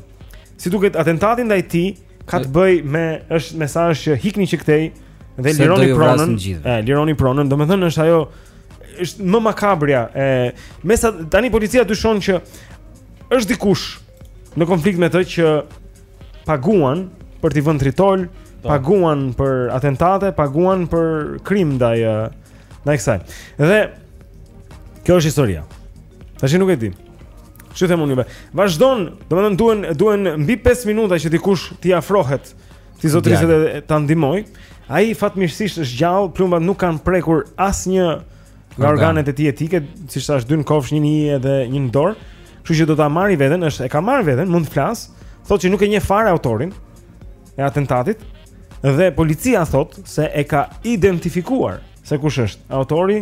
si duket atentati ndaj tij, Ka të bëjë me është mesazh që hikni që këtej dhe lironi pronën. E lironi pronën, domethënë është ajo është më makabria e mesazhit, tani policia dyshon që është dikush në konflikt me të që paguan për t'i vënë tritol, po. paguan për atentate, paguan për krim ndaj ndaj kësaj. Dhe kjo është historia. Tashi nuk e di. Ç'u them unë juve. Vazhdon, domethënë duhen duhen mbi 5 minuta që dikush t'i afrohet këtij zotërisë dhe ta ndihmojë. Ai fatmirësisht është gjallë, plumbat nuk kanë prekur asnjë nga organet e tij jetike, siç thashë dy në kofshë, një në ije dhe një në dorë. Kështu që do ta marrë veten, është e ka marrë veten, mund të flasë, thotë që nuk e njeh fare autorin e atentatit dhe policia thotë se e ka identifikuar se kush është autori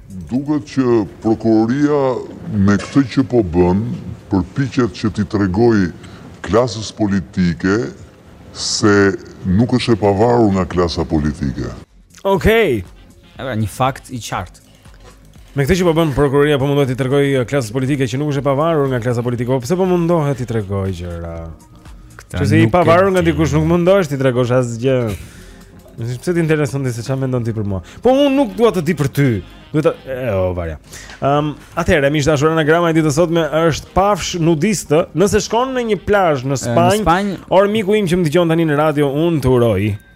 Duket që prokuroria me këtë që po bën, përpiqet që t'i tregojë klasës politike se nuk është e pavarur nga klasa politike. Okej. Është një fakt i qartë. Me këtë që po bën prokuroria po mundohet t'i tregojë klasës politike që nuk është e pavarur nga klasa politike. Po pse po mundohet t'i tregojë gjëra? Nëse je i pavarur nga dikush nuk mundohesh t'i tregosh asgjë. Nuk është pse të intereson ty se çfarë mendon ti për mua. Po unë nuk dua t'ia di për ty. Do të o varja. Ehm, atëherë miq të dashur anagrama e ditës sotme është pafsh nudist, nëse shkon në një plazh në Spanjë, në Spanjë, or miku im që më dëgjon tani në radio, unë të uroj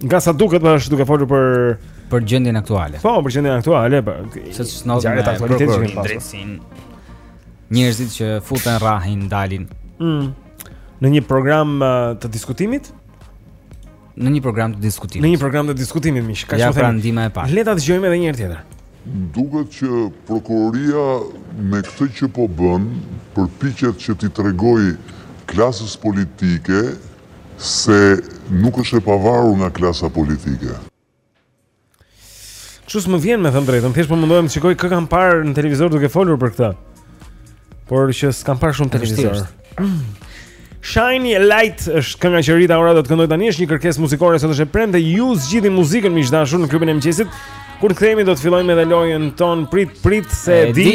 Nga sa duket më është duke folur për për gjendjen aktuale. Po, për gjendjen aktuale, po. Se ç'ndodh me aktualitetin e drejtësinë. Njerëzit që futen rrahin, dalin. Mm. Në një program uh, të diskutimit? Në një program të diskutimit. Në një program të diskutimit, miq, ka shumë. Ja, pra ndihma e parë. Le ta dëgjojmë edhe një herë tjetër. Duket që prokuroria me këtë që po bën, përpiqet që t'i tregojë klasës politike Se nuk është e pavarur nga klasa politike. Kështu s'më vjen me thënë të drejtën, thjesht po mundohem të shikoj kë kam parë në televizor duke folur për këtë. Por që s'kam parë shumë televizor. Shine Ya Light është kënga që Rita Ora do të këndojë tani, është një kërkesë muzikore sot është e premte. Ju zgjidhni muzikën miq të dashur në klubin e mëngjesit. Kur të kthehemi do të fillojmë edhe lojën tonë Prit Prit se e di.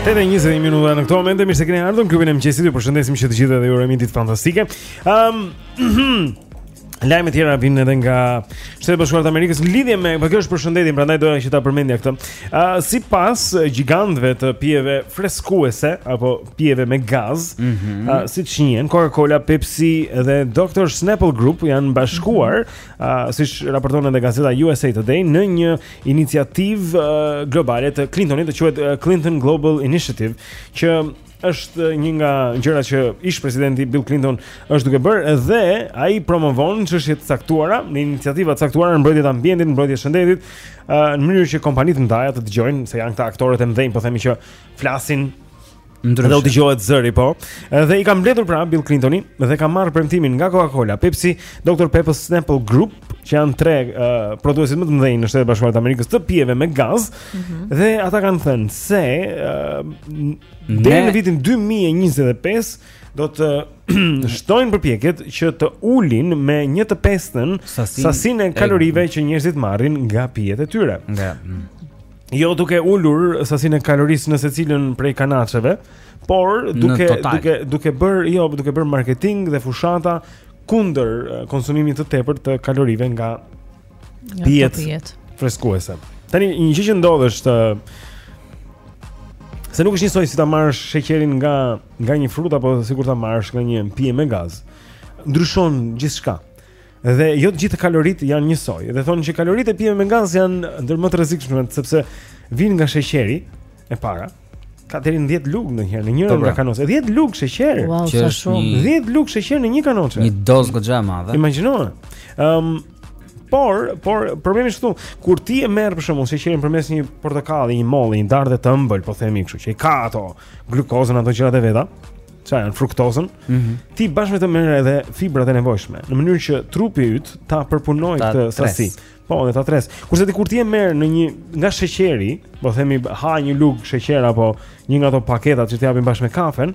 Tetë e 21 minuta në këtë moment e mirë se keni ardhur në klubin e mëngjesit. Ju përshëndesim që të gjithë dhe ju urojmë një ditë fantastike. Ëm um, lajme të tjera vijnë edhe nga Shtetet e Bashkuara të Amerikës në lidhje me, por kjo është për shëndetin, prandaj doja që ta përmendja këtë. Ë uh, sipas gjigantëve të pijeve freskuese apo pijeve me gaz, mm -hmm. uh, siç janë, Coca-Cola, Pepsi dhe Dr. Snapple Group janë bashkuar, mm -hmm. uh, siç raporton edhe gazeta USA Today, në një iniciativë uh, globale të Clintonit, që quhet uh, Clinton Global Initiative, që është një nga gjërat që ish presidenti Bill Clinton është duke bërë dhe ai promovon çështje të caktuara në iniciativa të caktuara në mbrojtje të ambientit, në mbrojtje të shëndetit, në mënyrë që kompanitë ndaj të dëgjojnë se janë këta aktorët e mëdhenj, po themi që flasin Ndryshe. Dhe u dëgjohet zëri, po. Dhe i ka mbledhur pra Bill Clintoni dhe ka marrë premtimin nga Coca-Cola, Pepsi, Dr Pepper Snapple Group, që janë tre uh, prodhuesit më të mëdhenj në Shtetet e Bashkuara të Amerikës të pijeve me gaz. Mm -hmm. Dhe ata kanë thënë se uh, deri në vitin 2025 do të shtojnë përpjekjet që të ulin me 1 të pestën sasinë e kalorive e... që njerëzit marrin nga pijet e tyre. Nga. Mm. Jo duke ulur sasinë e kalorisë në secilën prej kanaçeve, por duke duke duke bërë, jo, duke bërë marketing dhe fushata kundër eh, konsumimit të tepërt të kalorive nga pijet freskuese. Tani një gjë që ndodh është eh, se nuk është njësoj si ta marrësh sheqerin nga nga një frut apo sikur ta marrësh nga një pije me gaz. Ndryshon gjithçka. Dhe jo të gjithë kaloritë janë njësoj. Dhe thonë që kaloritë e pijeve me gaz janë ndër më të rrezikshme sepse vijnë nga sheqeri e para. Ka deri në 10 lugë ndonjëherë në një po, pra. nga kanaçe. 10 lugë sheqer. Wow, sa shumë. 10 lugë sheqer në një kanaçe. Një dozë goxha e madhe. Imagjino. Ëm um, por por problemi është këtu, kur ti e merr për shembull sheqerin përmes një portokalli, një molle, një dardhe të ëmbël, po themi kështu, që i ka ato glukozën ato gjërat e veta. çfarë janë fruktozën, mm -hmm. ti bashkë me të merr edhe fibrat e nevojshme, në mënyrë që trupi yt ta përpunojë këtë sasi. Po, dhe ta tresë. Kurse ti kur ti e merr në një nga sheqeri, po themi ha një lugë sheqer apo një nga ato paketat që t'i japin bashkë me kafen,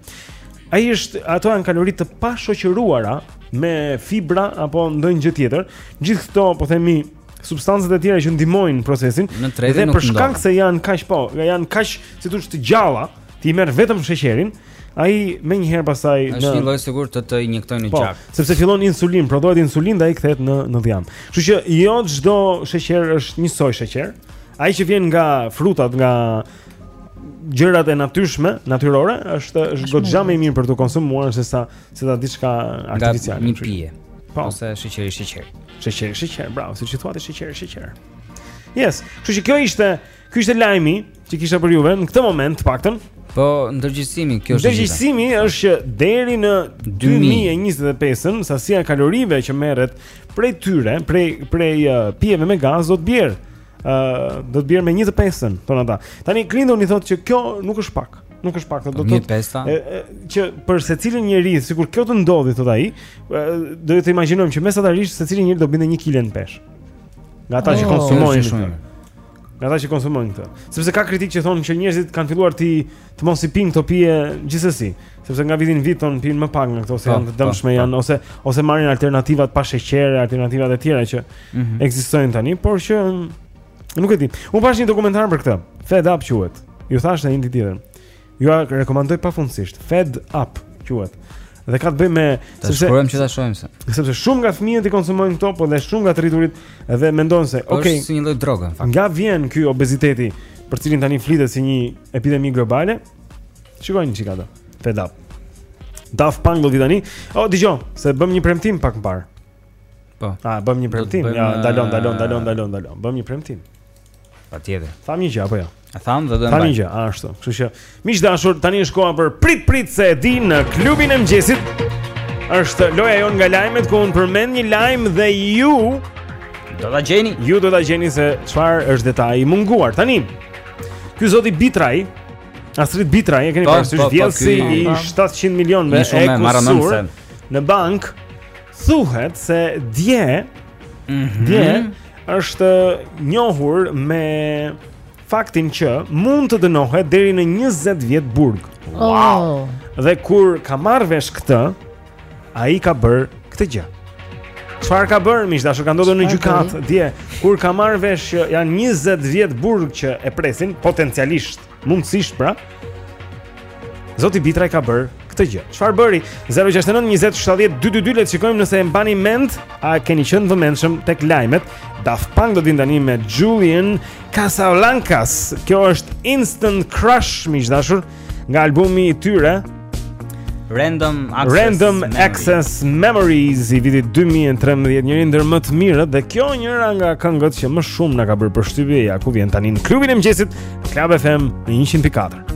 ai është ato janë kalori të pashoqëruara me fibra apo ndonjë gjë tjetër. Gjithë këto, po themi substancat e tjera që ndihmojnë procesin dhe për shkak se janë kaq po, janë kaq si të thuash të gjalla, ti merr vetëm sheqerin, Ai menjëherë pastaj në Është një lloj sikur të të injektojnë në po, gjak. Po, sepse fillon insulinë, prodhohet insulinë dhe ai kthehet në në dhjam. Kështu që jo çdo sheqer është njësoj sheqer. Ai që vjen nga frutat, nga gjërat e natyrshme, natyrore, është është goxha më mirë për të konsumuar se sa se ta diçka artificiale. Një pije. Po. Ose sheqeri sheqer. Sheqeri sheqer, bravo, siç i thua ti sheqeri sheqer. Yes, kështu që kjo ishte Ky ishte lajmi që kisha për juve në këtë moment të paktën. Po ndërgjegjësimi kjo është. Ndërgjegjësimi është që deri në 2025-ën sasia e kalorive që merret prej tyre, prej prej uh, pijeve me gaz do të bjerë. Ë uh, do të bjerë me 1 të pestën thonë ata. Tani Clintoni thotë që kjo nuk është pak. Nuk është pak, do të thotë që për secilin njeri, sikur kjo të ndodhë thotë ai, do të imagjinojmë që mesatarisht secili njeri do binte 1 kg në peshë. Nga ata oh, që konsumojnë shumë. Nga ata që konsumojnë këtë Sepse ka kritikë që thonë që njerëzit kanë filluar t'i Të mos i pinë këto pije gjithsesi Sepse nga viti në vit thonë pinë më pak nga këto Se po, janë të po, dëmshme po. janë ose, ose marrin alternativat pa sheqere Alternativat e tjera që mm -hmm. ekzistojnë tani Por që nuk e di Unë pashë një dokumentar për këtë Fed Up quhet Ju thashë një ditë tjetër Ju a rekomandoj pafundësisht Fed Up quhet Dhe ka të bëjë me Të shkruajmë që të shojmë se Sepse shumë nga fëmijët i konsumojnë këto Po dhe shumë nga të rriturit Dhe mendojnë se po Ok si një lloj droge në fakt. Nga vjen ky obeziteti Për cilin tani flitet si një epidemi globale Shikoje një çikë të Fed Up Daft Punk do tani. O oh, dëgjoj, se bëm një premtim pak më parë. Po. Ah, bëm një premtim. Ja, dalon, dalon, dalon, dalon, dalon. Bëm një premtim. Patjetër. Tham një gjë apo jo? Ja? Tham dhe do të mbaj. Tham një gjë, ashtu. Kështu që miq të dashur, tani është koha për prit prit se e di në klubin e mëngjesit. Është loja jonë nga lajmet ku un përmend një lajm dhe ju do ta gjeni. Ju do ta gjeni se çfarë është detaji i munguar. Tani. Ky zoti Bitraj, Astrit Bitraj, e keni po, parasysh po, po, vjedhësi i 700 milionëve e kusur në bank. Thuhet se dje Mhm. Dje është njohur me faktin që mund të dënohet deri në 20 vjet burg. Wow. Dhe kur ka marrë vesh këtë, ai ka bër këtë gjë. Çfarë ka bërë miq të dashur ka ndodhur në gjykatë dje kur ka marrë vesh që janë 20 vjet burg që e presin potencialisht Mundësisht pra. Zoti Bitraj ka bër këtë gjë. Çfarë bëri? 069 20 70 222 le të shikojmë nëse e mbani mend, a keni qenë vëmendshëm tek lajmet. Daft Punk do vijnë tani me Julian Casablancas. Kjo është Instant Crush, miq të dashur, nga albumi i tyre Random Access Random Memory. Access Memories i vitit 2013, njëri ndër më të mirët dhe kjo njëra nga këngët që më shumë na ka bërë përshtypje ja ku vjen tani në klubin e mëngjesit Club FM 104.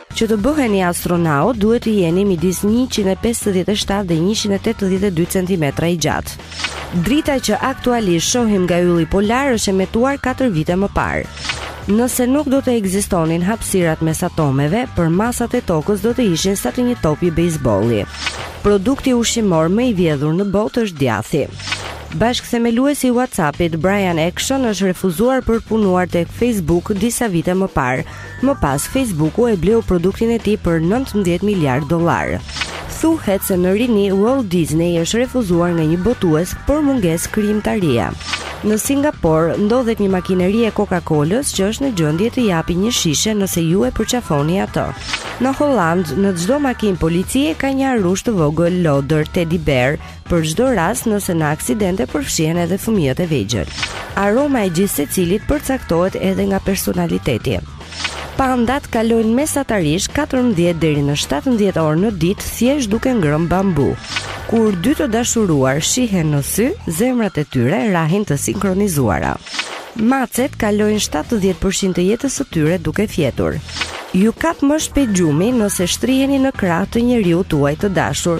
Që të bëheni astronaut duhet të jeni midis 157 dhe 182 cm i gjatë. Drita që aktualisht shohim nga ylli polar është emetuar 4 vite më parë. Nëse nuk do të ekzistonin hapësirat mes atomeve, përmasat e tokës do të ishin sa të një topi bejsbolli. Produkti ushqimor më i vjedhur në botë është djathi. Bashkëthemeluesi i WhatsApp-it, Brian Acton, është refuzuar për të punuar tek Facebook disa vite më parë, Më pas, Facebook-u e bleu produktin e tij për nëntëmbëdhjetë miliardë dollarë. Thuhet se në rini Walt Disney është refuzuar nga një botues për mungesë krijimtarie. Në Singapor ndodhet një makineri e Coca-Colës që është në gjendje të japi një shishe nëse ju e përqafoni atë. Në Holandë, në çdo makinë policie ka një arush të vogël lodër teddy bear Për çdo rast nëse në aksidente përfshihen edhe fëmijët e vegjël. Aroma e gjithë secilit përcaktohet edhe nga personaliteti. Pandat kalojnë mesatarisht 14 deri në 17 orë në ditë thjesht duke ngrënë bambu. Kur dy të dashuruar shihen në sy, zemrat e tyre rrahin të sinkronizuara. Macet kalojnë 70% të jetës së tyre duke fjetur. Ju kap më shpejt gjumi nëse shtriheni në krah të njeriu tuaj të dashur.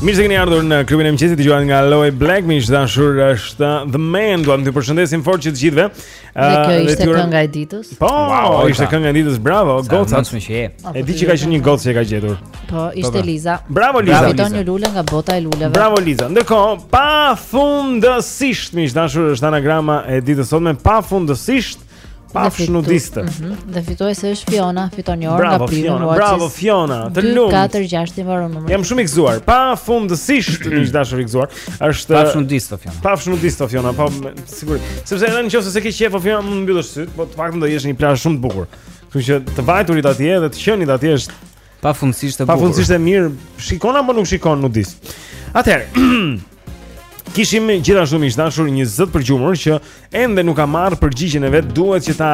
Mirë se keni ardhur në klubin e mëngjesit, dëgjuat nga Aloe Blacc, miq të dashur, është The Man, duam t'ju përshëndesim fort që të gjithëve. Dhe kjo ishte tjura... kënga e ditës? Po, wow, ishte kënga e ditës, bravo, goca. Sa që je. E di që ka qenë një gocë që e ka gjetur. Po, ishte po, po. Liza. Bravo Liza. Bravo, Liza. një lule nga bota e luleve. Bravo Liza. Ndërkohë, pafundësisht, miq të dashur, është anagrama e ditës sot me pafundësisht. Pafsh nudiste. Mm -hmm. Dhe fituese është Fiona, fiton një orë bravo, nga Prime Watches. Bravo Fiona, të lumt. 2 4 6 i mbaron numri. Jam shumë i gëzuar. Pafundësisht, miq të dashur i gëzuar. Është Pafsh nudiste Fiona. Pafsh nudiste Fiona, po Sigurisht. Sepse edhe nëse s'e ke qejf Fiona mund të mbyllësh sytë, po të paktën do jesh në një plazh shumë të bukur. Kështu që të vajturit atje dhe të qenit atje është pafundësisht e bukur. Pafundësisht e mirë. Shikon apo nuk shikon, nudist. Atëherë, kishim gjithashtu miq të dashur një zë të përgjumur që ende nuk ka marrë përgjigjen e vet, duhet që ta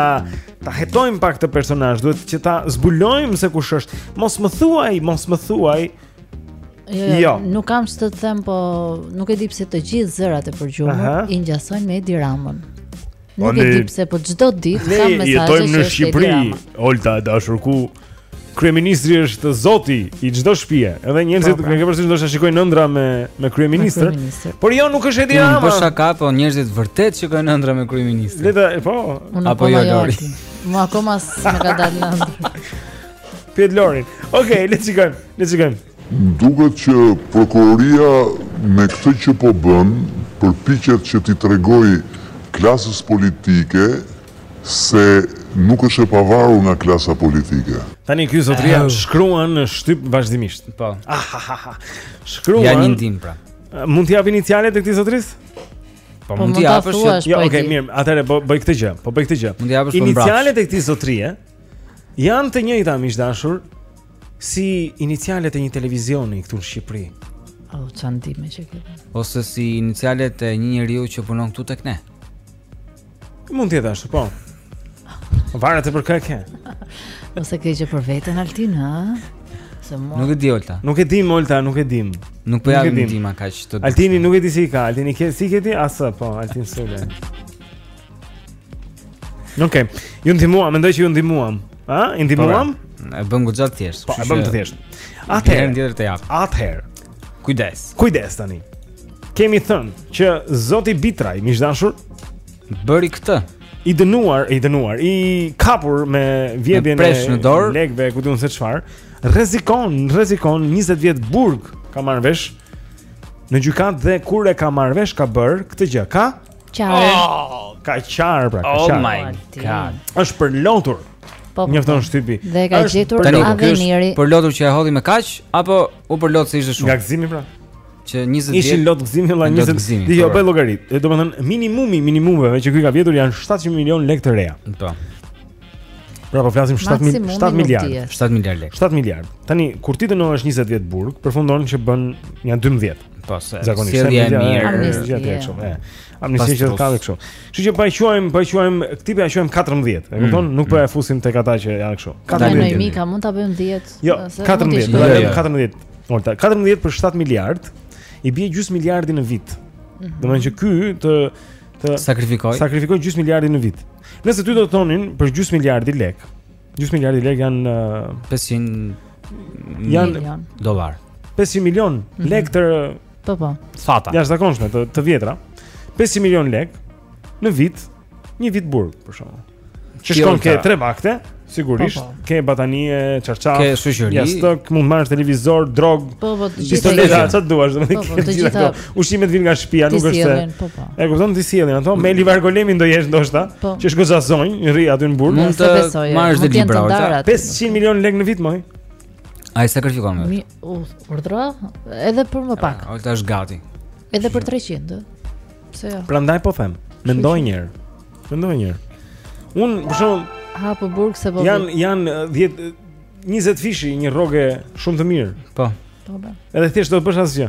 ta hetojmë pak këtë personazh, duhet që ta zbulojmë se kush është. Mos më thuaj, mos më thuaj Jo, jo, jo, nuk kam ç'të them, po nuk e di pse të gjithë zërat e përgjumur i ngjasojnë me Edi Ramën. Nuk e di pse, po çdo ditë kam mesazhe që jetojmë në Shqipëri, Olta e dashur ku kryeministri është zoti i çdo shtëpie. Edhe njerëzit kanë po, pra. do të shikojnë ëndrra me me kryeministrin. Por jo, nuk është Edi Rama. Po shaka, po njerëzit vërtet shikojnë ëndrra me kryeministrin. Le të, po. Apo jo Lori. Mo akoma s'më ka dalë ëndrra. Pyete Lorin. Okej, okay, le të shikojmë, le të shikojmë. Duket që prokuroria me këtë që po bën, përpiqet që t'i tregojë klasës politike se nuk është e pavarur nga klasa politike. Tani ky zotria uh, shkruan në shtyp vazhdimisht. Po. Ah, ha, ha, ha. Shkruan. Ja një ndihmë pra. Mund t'i jap inicialet e këtij zotrisë? Po, po mund t'i japësh. Jo, okay, mirë. Atëherë po bëj këtë gjë. Po bëj këtë gjë. Inicialet e këtij zotrie Janë të njëjta miq të dashur si inicialet e një televizioni këtu në Shqipëri. O çan ti më çka. Ose si inicialet e një njeriu që punon këtu tek ne. Mund të jetë ashtu, po. Varet për kë ke. Ose ke gjë për veten Altin, ha? Se mo. Nuk e di Olta. Nuk e di Olta, nuk e di. Nuk po ja di më kaq të. Altini nuk e di si e ka, Altini ke si e ke ti? AS po, Altin Sule. Okej. Okay. Ju ndihmuam, mendoj që ju ndihmuam. Ha? I ndihmuam? Po, e bëm goxha të thjesht. Po, e bëm të thjesht. Atëherë ndihmë të jap. Atëherë. Kujdes. Kujdes tani. Kemi thënë që Zoti Bitraj, miq të dashur, bëri këtë. I dënuar, i dënuar, i kapur me vjedhjen e lekëve, ku di un se çfarë, rrezikon, rrezikon 20 vjet burg, ka marrë vesh. Në gjykatë dhe kur e ka marrë vesh ka bër këtë gjë, ka Qarë. Oh, ka qarë pra, ka oh qarë. Oh my god. Është përlotur. Po, po, njofton po shtypi. Dhe e ka gjetur Aveniri. Përlotur që e hodhi me kaq apo u përlot se ishte shumë? Nga gëzimi pra. Që 20 vjet. Ishin lot gëzimi valla 20 vjet. Ti jo bëj llogari. Domethënë minimumi minimumeve që ky ka vjedhur janë 700 milionë lekë të reja. Po. Pra po flasim 7 mil, 7 miliard, 7 miliard lekë. 7 miliard. Tani kur ti dënohesh 20 vjet burg, përfundon që bën nja 12. Po, zakonisht sjellja e mirë. Amnistia e kështu, e. Amnistia që ka kështu. Kështu që po e quajmë, po e quajmë, këtë po e quajmë 14, e mm, kupton? Nuk po e mm. fusim tek ata që janë kështu. 14. Në Amerikë mund ta bëjmë 10. Jo, 14, do të 14. Olta, 14 për 7 miliard i bie gjys miliardi në vit. Mhm. Domethënë që ky të të sakrifikoj. Sakrifikoj gjys miliardi në vit. Nëse ty do të thonin për gjys miliardi lek, Gjysmë miliardi lek janë... Uh, 500 janë, milion. Dolar. 500 milion mm -hmm. lek të... Po, po. Fata. Jashtëzakonshme të, të vjetra. 500 milion lek në vit, një vit burg, për shembull. Që shkon ke tre vakte, sigurisht, po, po. ke batanije, çarçaf, ke shoqëri, jastëk, mund të marrësh televizor, drog, po, po, pistoleta, ç'të duash, domethënë të gjitha Ushqimet vijnë nga shtëpia, nuk është se. Po, po. E kupton t'i sjellin ato? Me Liljana Golemin do jesh ndoshta, po. që është goxha zonjë, rri aty në burg. Mund të marrësh dhe libra. 500 milionë lekë në vit mo. A i sakrifikon mo. Urdhra edhe për më pak. Ai është gati. Edhe për 300, ë. Pse jo? Prandaj po them, mendoje një herë. Mendoje një herë. Un për shembull ha po burg se po. Jan jan 10 20 fishi një rroge shumë të mirë. Po. Po. Edhe thjesht do të bësh asgjë.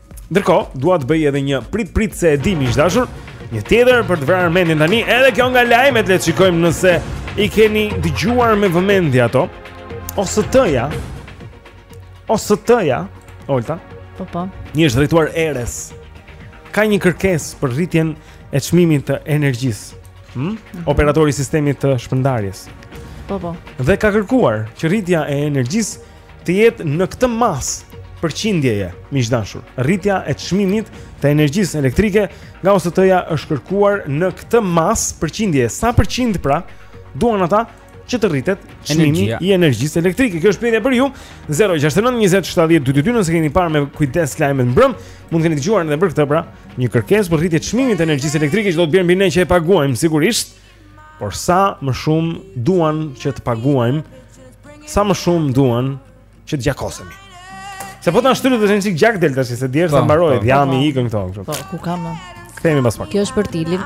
Ndërkohë, dua të bëj edhe një prit prit se e di miq të dashur, një tjetër për të vrarë mendjen tani, edhe kjo nga lajmet le të shikojmë nëse i keni dëgjuar me vëmendje ato. OST-ja. OST-ja, Olta. Po po. I është drejtuar ERE-s. Ka një kërkesë për rritjen e çmimit të energjisë. Hm? Mm -hmm. Operatori i sistemit të shpërndarjes. Po po. Dhe ka kërkuar që rritja e energjisë të jetë në këtë masë përqindjeje, miq të dashur. Rritja e çmimit të energjisë elektrike nga OST-ja është kërkuar në këtë masë përqindjeje. Sa përqind pra duan ata që të rritet çmimi i energjisë elektrike? Kjo është pyetja për ju. 069 20 70 222 nëse keni parë me kujdes lajmet mbrëm, mund të keni dëgjuar edhe për këtë pra, një kërkesë për rritje të çmimit të energjisë elektrike që do të bjerë mbi ne që e paguajmë sigurisht. Por sa më shumë duan që të paguajmë, sa më shumë duan që të gjakosemi. Se po të na shtrydhin një çikë gjak del tashi se djersa po, mbaroi, po, jam po, i ikën këto. Po, ku kam në? Kthehemi pas pak. Kjo është për tilin.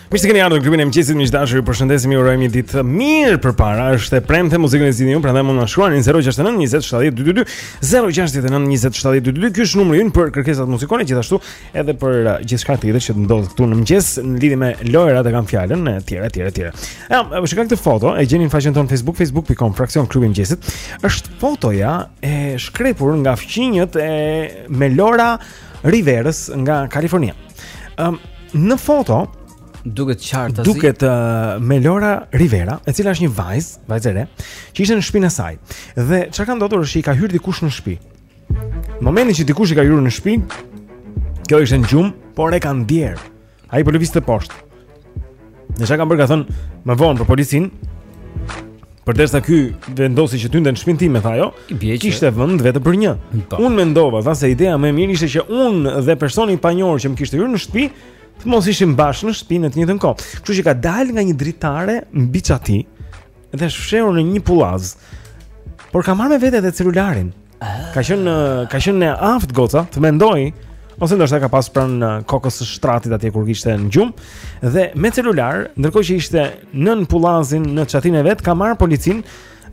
Mirë se keni ardhur në klubin e mëngjesit, miq të dashur, ju përshëndesim, ju urojmë një ditë të mirë përpara. Është e premte muzikën e zgjidhni ju, prandaj mund të na shkruani 069 20 70 222, 069 20 70 222. Ky është numri ynë për kërkesat muzikore, gjithashtu edhe për uh, gjithçka tjetër që ndodh këtu në mëngjes, në lidhje me lojërat e kam fjalën e tjera e tjera e tjera. Ja, uh, shikoj këtë foto, e gjeni në faqen tonë Facebook, facebook.com fraksion klubi i mëngjesit. Është fotoja e shkrepur nga fqinjët e Melora Riverës nga Kalifornia. Ëm um, në foto duket qartë azi. Duket uh, Melora Rivera, e cila është një vajzë, vajzë e re, që ishte në shtëpinë e saj. Dhe ça ka ndodhur është që i ka hyrë dikush në shtëpi. Në momentin që dikush i ka hyrë në shtëpi, kjo ishte në gjumë, por e ka ndier. Ai po lëvizte poshtë. Dhe ça ka bërë ka thënë më vonë për policinë. Përderisa ky vendosi që të hynte në shpinë time tha ajo, kishte vend vetëm për një. Po. Unë mendova tha se ideja më e mirë ishte që unë dhe personi i panjohur që më kishte hyrë në shtëpi të mos ishim bashkë në shtëpi në të njëjtën kohë. Kështu që ka dalë nga një dritare mbi çati dhe është fshehur në një pullaz. Por ka marrë me vete edhe celularin. Ka qenë ka qenë e aftë goca, të mendoj, ose ndoshta e ka pas pranë kokës së shtratit atje kur ishte në gjumë dhe me celular, ndërkohë që ishte nën pullazin në çatinë e vet, ka marrë policinë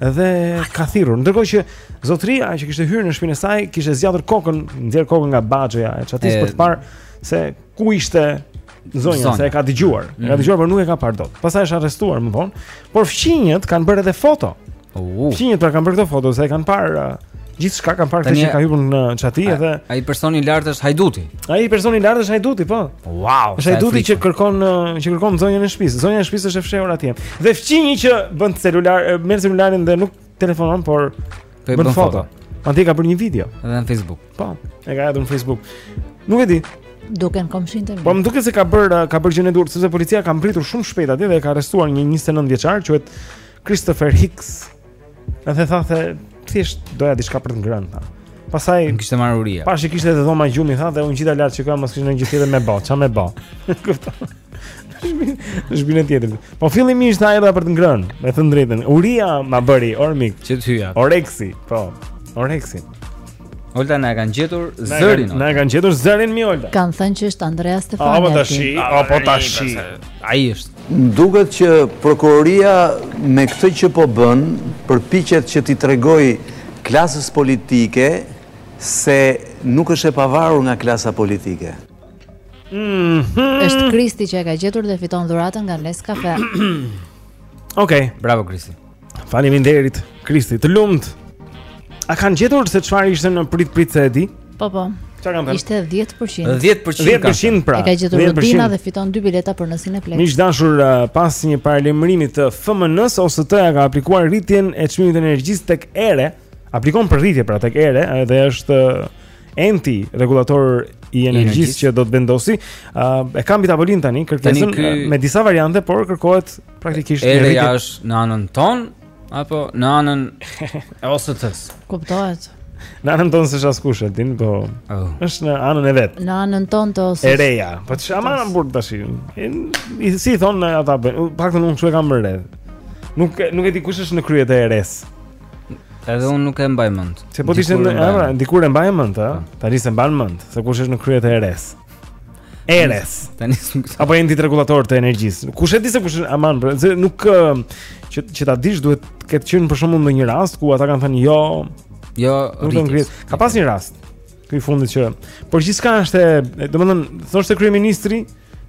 dhe ka thirrur. Ndërkohë që zotria që kishte hyrë në shpinën e saj, kishte zgjatur kokën, nxjerrë kokën nga baxha e çatisë për të parë se ku ishte zonja, zonja. se e ka dëgjuar. Mm -hmm. E ka mhm. dëgjuar, por nuk e ka parë dot. Pastaj është arrestuar më vonë, por fqinjët kanë bërë edhe foto. Uh. Fqinjët pra kanë bërë këto foto, se e kanë parë uh, gjithçka kanë parë këtë që ka hypur në çati edhe... Ai personi lart është hajduti? Ai personi lart është hajduti, po. Wow, është hajduti që kërkon, uh, që kërkon zonjën e shpisë. Zonja e shpisë është e fshehur atje. Dhe fqinji që bën celular, uh, merr celularin dhe nuk telefonon, por bën, bën foto. foto. Ma ka bërë një video. Edhe në Facebook. Po, e ka hedhur në Facebook. Nuk e di, duken komshinj të mirë. Po më duket se ka bër ka bërë gjënë e duhur, sepse policia ka mbërritur shumë shpejt atje dhe ka arrestuar një 29 vjeçar, quhet Christopher Hicks. Dhe tha se thjesht doja diçka për të ngrënë tha. Pastaj më kishte marrë uria. Pashë kishte edhe dhoma gjumi tha dhe u ngjita lart shikoj mos kishte ndonjë gjë tjetër me bë, ç'a me bë. Kupton? Gjë tjetër. Po fillimisht tha erdha për të ngrënë, me thënë të drejtën. Uria ma bëri armik. Që të hyja. Oreksi, po. Oreksi. Olta na kanë gjetur zërin. Na kanë gjetur zërin mi Olta. Kan thënë që është Andrea Stefani. Apo tashi, apo tashi. Ai është. Duket që prokuroria me këtë që po bën, përpiqet që t'i tregojë klasës politike se nuk është e pavarur nga klasa politike. Është Kristi që e ka gjetur dhe fiton dhuratën nga Nescafe. Okej, bravo Kristi. Faleminderit Kristi, të lumt. A kanë gjetur se çfarë ishte në prit prit se s'e di? Po po. Çfarë kanë thënë? Ishte 10%. 10%. 10% pra. E ka gjetur Rudina dhe fiton dy bileta për në Cineplexx. Miq të dashur, uh, pas një paralajmërimi të FMN-s OST-ja ka aplikuar rritjen e çmimit të energjisë tek Ere, aplikon për rritje pra tek Ere uh, dhe është uh, enti rregullator i energjisë që do të vendosi. Uh, e kam mbi tavolinë tani kërkesën tani kë... me disa variante, por kërkohet Praktikisht një rritje. ERE është në anën tonë apo në anën e OST-s. Kuptohet. Në anën tonë s'është askush ti e di, po. Oh. Është në anën e vet. Në anën tonë të OST-s. ERE-ja. Po ça ma bëre tash. I si thon në ata bën. Paktën unë s'e kam bërë. Nuk nuk e di kush është në krye të ERE-s. Edhe unë nuk e mbaj mend. Se po ti se dikur e mbaj mend, ha? Po. Tani s'e mban mend, se kush është në krye të ERE-s. ERE-s. Tani apo enti rregullator të energjisë. Kush e di se kush aman, pra, se nuk që që ta dish duhet të ketë qenë për shembull ndonjë rast ku ata kanë thënë jo, jo, rritjes. Ka pas një rast. Ky i fundit që por gjithçka është, domethënë thoshte kryeministri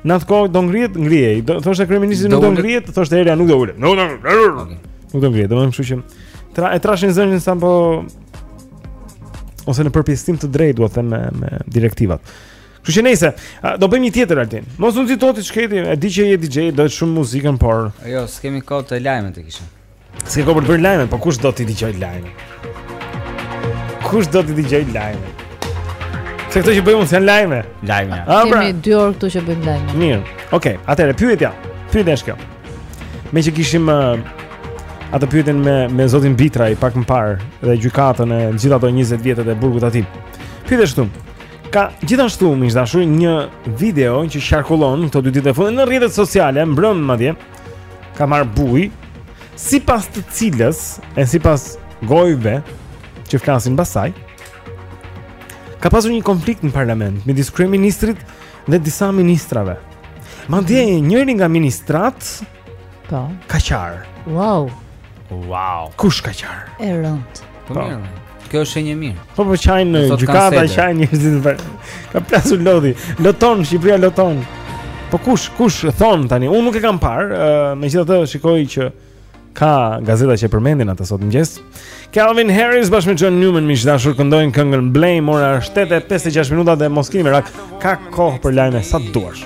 në atë kohë do ngrihet, ngrihej. Thoshte kryeministri nuk do ngrihet, thoshte ERE-ja nuk do ulet. Nuk do. Nuk do ngrihet, domethënë kështu që tra e trashin zërin sa po ose në përpjestim të drejtë, do të them me me direktivat. Kështu që nejse, do bëjmë një tjetër Altin. Mos u nxito ti Çketi, e di që je DJ, do shumë muzikën, por jo, s'kemi kohë, lajmet i kishim. S'ke kohë për të bërë lajme, po kush do t'i dëgjojë lajme? Kush do t'i dëgjojë lajme? Se këto që bëjmë unë, janë lajme Lajme ah, pra. Kemi dy orë këtu që bëjmë lajme Mirë, okej, okay. atëherë, pyetja Pyetja është kjo Meqë kishim uh, atë pyetjen me, me zotin Bitraj pak më parë Dhe gjykatën e gjithë ato 20 vjetët e burgut atij Pyetja është Ka gjithashtu miq të dashur një video që qarkullon këto dy ditët e fundit në rrjetet sociale, mbrëm madje. Ka marrë bujë sipas të cilës e sipas gojëve që flasin pas saj. Ka pasur një konflikt në parlament midis kryeministrit dhe disa ministrave. Madje njëri nga ministrat Po. Ka qarë. Wow. Wow. Kush ka qarë? E rëndë. Po. po. Kjo është shenjë e mirë. Po po qajnë në gjykata, qajnë njerëzit në vend. Ka plasur loti. Loton Shqipëria loton. Po kush kush thonë tani? Unë nuk e kam parë, uh, megjithatë shikoj që ka gazeta që përmendin atë sot mëngjes. Calvin Harris bashkë me John Newman miq të dashur këndojnë këngën Blame ora 8:56 minuta dhe mos kini merak ka kohë për lajme sa duash.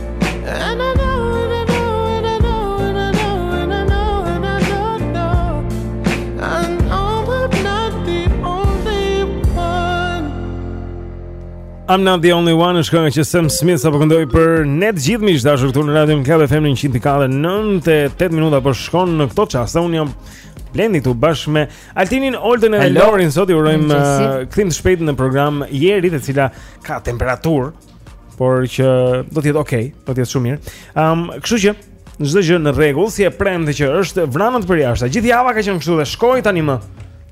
I'm not the only one, është kënga që Sam Smith sapo këndoi për ne të gjithë miq të dashur këtu në Radio Club FM 100.4 9 e 8 minuta po shkon në këto çaste. Unë jam Blendi këtu bashkë me Altinin, Oltën edhe Lorin sot i urojmë uh, kthim të shpejtë në program Jerit e cila ka temperaturë por që do të jetë okay, do të jetë shumë mirë. Ëm, um, kështu që çdo gjë në rregull, si e premte që është vranët përjashta. Gjithë java ka qenë kështu dhe shkoi tani më.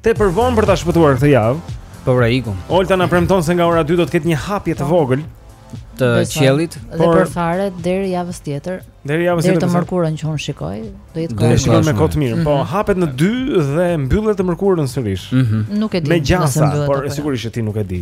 Tepër vonë për ta shpëtuar këtë javë. Po pra iku. Olta na premton se nga ora 2 do të ketë një hapje të vogël të qiellit, por për fare deri javës tjetër. Deri javës tjetër. Deri të mërkurën që unë shikoj, do jetë kohë. Do shikoj me kohë të mirë, po mhm. hapet në 2 dhe mbyllet të mërkurën sërish. Mhm. Nuk e di. Me gjasa, por sigurisht që ti nuk e di.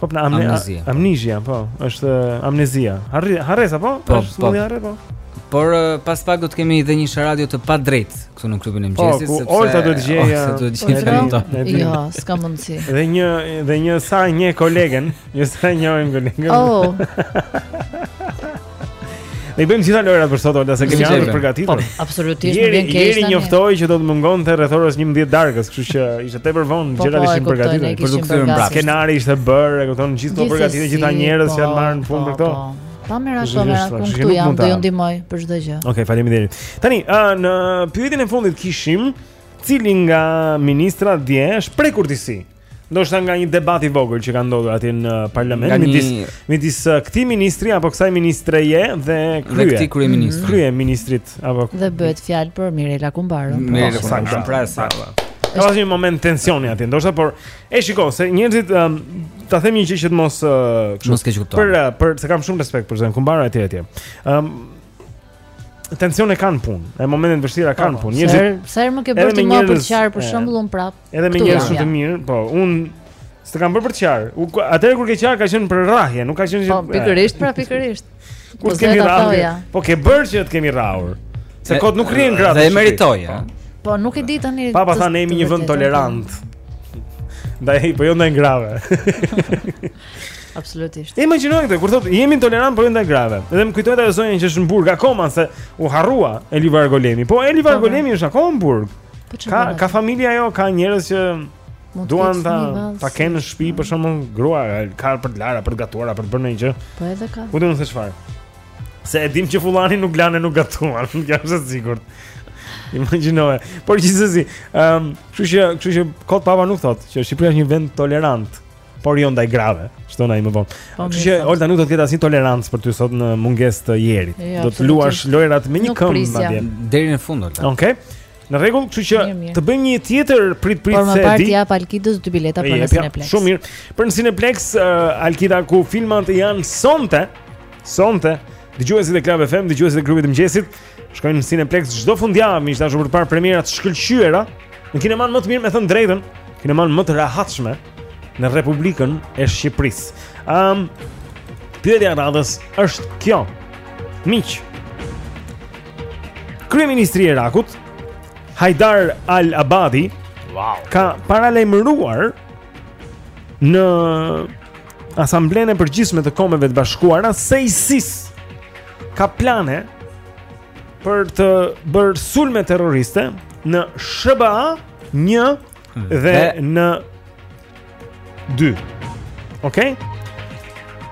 Po pra amnezia. Amnezia, po, është amnezia. Harri, harresa, po? Po, është po. harre, po. Por pas pak do të kemi edhe një sharadio të padrejtë këtu në klubin e po, mëngjesit sepse Po, Olta do të gjejë. Olta do të gjejë këto. Jo, s'ka mundësi. Dhe një dhe një sa një kolegen, ju sa njohim kolegen. Oh. Ne bëjmë gjithë lojërat për sot, Olta, se kemi ardhur të përgatitur. Po, absolutisht më vjen keq. Jeri njoftoi që do të mungonte rreth orës 11 darkës, kështu që ishte tepër vonë, po, gjërat po, ishin përgatitur për të kthyer mbrapa. Skenari ishte bërë, e kupton, gjithë po përgatitje, gjithë ata njerëz që janë marrë në fund për këto. Pa merak, pa merak, unë këtu jam, do ju ndihmoj për çdo gjë. Okej, faleminderit. Tani, në pyetjen e fundit kishim cili nga ministrat dje është prekur disi. Ndoshta nga një debat i vogël që ka ndodhur aty në parlament midis midis uh, këtij ministri apo kësaj ministreje dhe krye. Këtij kryeministri. Krye ministrit apo Dhe bëhet fjalë për Mirela Kumbaro. Po, Mirela Kumbaro. Pra sa. Ka një moment tensioni aty, ndoshta por e shikoj se njerëzit um, ta them një gjë që të mos uh, kështu. Mos keqkuptohem. Për uh, për se kam shumë respekt për zonjën Kumbaro etj etj. Ëm um, tensione ka në punë. Momente të vështira ka në po, punë. Njerëzit sa herë më ke bërë ti mua për të qarë për shembull un prap. Edhe me njerëz shumë të mirë, po, un s'të kam bërë për të qarë. Atëherë kur ke qarë ka qenë për rrahje, nuk ka qenë që Po pikërisht, pra pikërisht. Kur po kemi rrahje? Po ke bërë që të kemi rrahur. Se kot nuk rrihen gratë. Dhe e meritoj, ha. Po nuk e di tani. Papa tha ne jemi një vend tolerant. Ndaj po jo ndaj grave. Absolutisht. Imagjinoje këtë, kur thotë jemi tolerant po jo ndaj grave. Dhe më kujtohet ajo zonja që është në burg akoma se u harrua Elvana Golemi. Po Eli po, po. Vargolemi është akoma në burg. Po çfarë? Ka ka familje ajo, ka njerëz që duan ta ta kenë në shtëpi për shembull grua, ka për të larë, për të gatuar, për të bërë ndonjë gjë. Po edhe ka. Ku do të thosh çfarë? Se e dim që Fullani nuk lan e nuk gatuan, nuk jam i sigurt. Imagjinoje. Por gjithsesi, ëm, um, kështu që, kështu që kot papa nuk thotë që Shqipëria është një vend tolerant. por jo ndaj grave, shton ai më vonë. Po, Kështu që Olta nuk do të ketë asnjë tolerancë për ty sot në mungesë të Jerit. Jo, do të luash lojërat me një këmbë madje deri në fund Olta. Okej. Okay. Në rregull, kështu që mirë, mirë. të bëjmë një tjetër prit prit se di. Por më parë t'i jap Alkidës dy bileta për në Cineplex. Shumë mirë. Për në Cineplex, uh, Alkida ku filmat janë sonte, sonte, dëgjuesit e Club FM, dëgjuesit e grupit të mëngjesit, Shkojnë në Cineplex çdo fundjavë, miq dashur, për të parë premiera të shkëlqyera. Në kineman më të mirë, me thënë të drejtën, kineman më të rehatshme në Republikën e Shqipërisë. Ëm um, Pyetja e radhës është kjo. Miq. Kryeministri i Irakut, Haidar al-Abadi, wow. ka paralajmëruar në Asamblenë e Përgjithshme të Kombeve të Bashkuara se ISIS ka plane për të bërë sulme terroriste në SHBA 1 dhe në 2. Okej? Okay?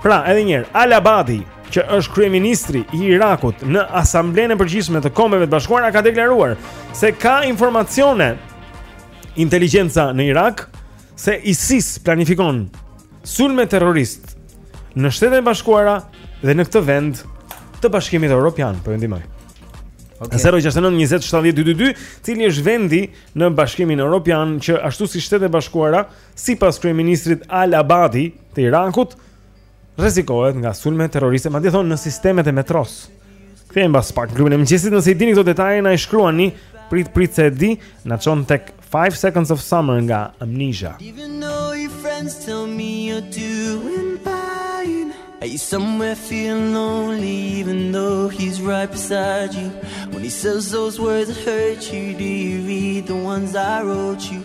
Pra, edhe një herë, Al Abadi, që është kryeministri i Irakut në Asamblenë e Përgjithshme të Kombeve të Bashkuara ka deklaruar se ka informacione inteligjenca në Irak se ISIS planifikon sulme terroriste në Shtetet e Bashkuara dhe në këtë vend të Bashkimit Evropian, po ju ndihmoj. Okay. 069 20 70 222, cili është vendi në Bashkimin Evropian që ashtu si Shtetet e Bashkuara, sipas kryeministrit Al Abadi të Irakut, rrezikohet nga sulme terroriste, madje thonë në sistemet e metrosë. Kthehemi mbas pak në klubin e mëngjesit, nëse i dini këto detaje na i shkruani. Prit prit s'e di, na çon tek 5 Seconds of Summer nga Amnesia. Even though your friends tell me you're doing fine, are you somewhere feeling lonely even though he's right beside you? When he says those words that hurt you, do you read the ones I wrote you?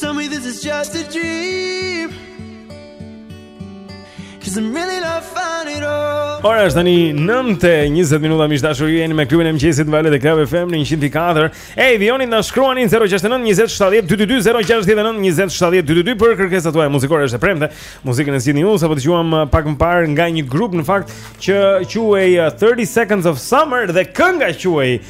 Tell me this is just a dream Cause I'm really not fine at all Ora është tani 9:20 minuta miq të dashur jeni me klubin e mëngjesit në valët e Club FM në 104. E vijoni na shkruani 069 20 70 222 069 20 70 222 për kërkesat tuaja muzikore është e premte. Muzikën e zgjidhni ju sapo dëgjuam uh, pak më parë nga një grup në fakt që quhej 30 uh, Seconds of Summer dhe kënga quhej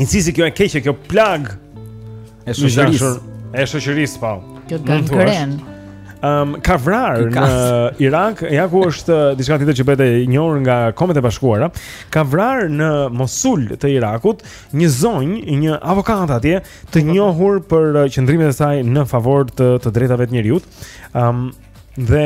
ISIS-i kjo e keqe, kjo plagë E shoqërisë E shoqërisë, po Kjo të kanë kërën um, Ka vrarë në Irak Ja ku është uh, diçka tjetër që bëhet e njohur nga Kombet e Bashkuara Ka vrarë në Mosul të Irakut Një zonjë, një avokate atje Të njohur për uh, qëndrimet e saj në favor të, të drejtave të njeriut um, Dhe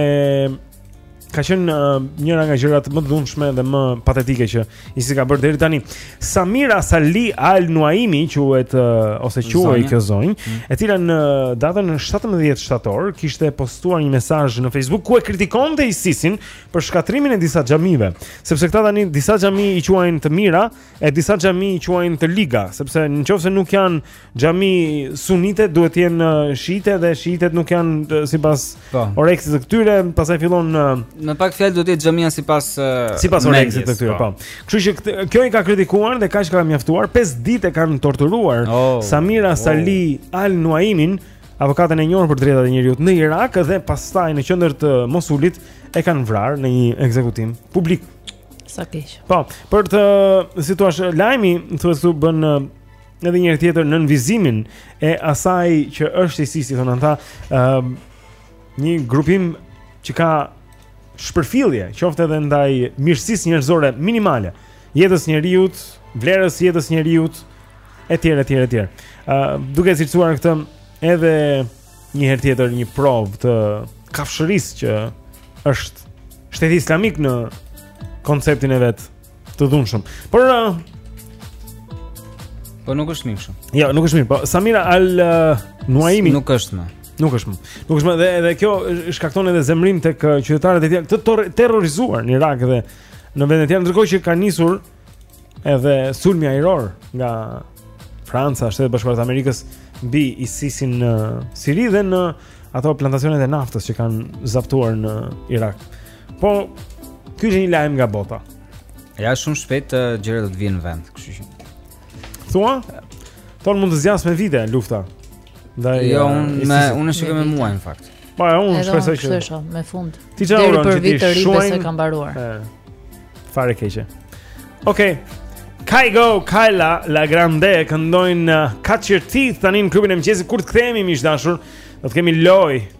ka qenë uh, njëra nga gjërat më të dhunshme dhe më patetike që ISIS-i ka bërë deri tani. Samira Sali Al Nuaimi quhet uh, ose quhej kjo zonjë, mm. e cila në datën 17 shtator kishte postuar një mesazh në Facebook ku e kritikonte ISIS-in për shkatërrimin e disa xhamive, sepse këta tani disa xhami i quajnë të mira e disa xhami i quajnë të liga, sepse në qoftë se nuk janë Xhami sunite duhet të jenë uh, shiite dhe shiitet nuk janë uh, sipas po. oreksit të këtyre, pastaj fillon në uh, me pak fjalë duhet të jetë xhamia sipas sipas oreksit të këtyre, po. po. Kështu që këtë, kjo i ka kritikuar dhe kaq ka mjaftuar, 5 ditë e kanë torturuar oh, Samira oh. Sali Al Nuaimin, avokaten e njohur për të drejtat e njeriut në Irak dhe pastaj në qendër të Mosulit e kanë vrarë në një ekzekutim publik. Sa keq. Po, për të si thuash lajmi, thotë se u bën edhe një herë tjetër nënvizimin e asaj që është ISIS-i, thonë ata, ë um, një grupim që ka shpërfillje, qoftë edhe ndaj mirësisë njerëzore minimale, jetës së njeriut, vlerës së jetës së njeriut etj etj etj. Ë uh, duke e cilësuar këtë edhe një herë tjetër një provë të kafshërisë që është shteti islamik në konceptin e vet Të dhunshëm. Por uh, Po nuk është mirë shumë. Jo, nuk është mirë. Po Samira Al uh, Nuaimi nuk është më. Nuk është më. Nuk është më dhe edhe kjo shkakton edhe zemërim tek qytetarët e tjerë të terrorizuar në Irak dhe në vendet e tjera ndërkohë që ka nisur edhe sulmi ajror nga Franca, Shtetet e Bashkuara të Amerikës mbi ISIS-in në Siri dhe në ato plantacionet e naftës që kanë zaptuar në Irak. Po, ky është një lajm nga bota. Ja shumë shpejt uh, gjërat do të vijnë në vend, kështu që. Thua? Thonë mund të zgjasë me vite lufta. Ndaj Jo, uh, unë me unë shikoj me mua në fakt. Po, ja, unë shpresoj që. Kështu është, me fund. Ti çfarë uron për vit të ri se ka mbaruar. Fare keqe. Okej. Kygo, Kyla La Grande, këndojnë uh, Cut Your Teeth, tani në klubin e mëngjesit, kur të kthehemi, miq të dashur, do të kemi lojë,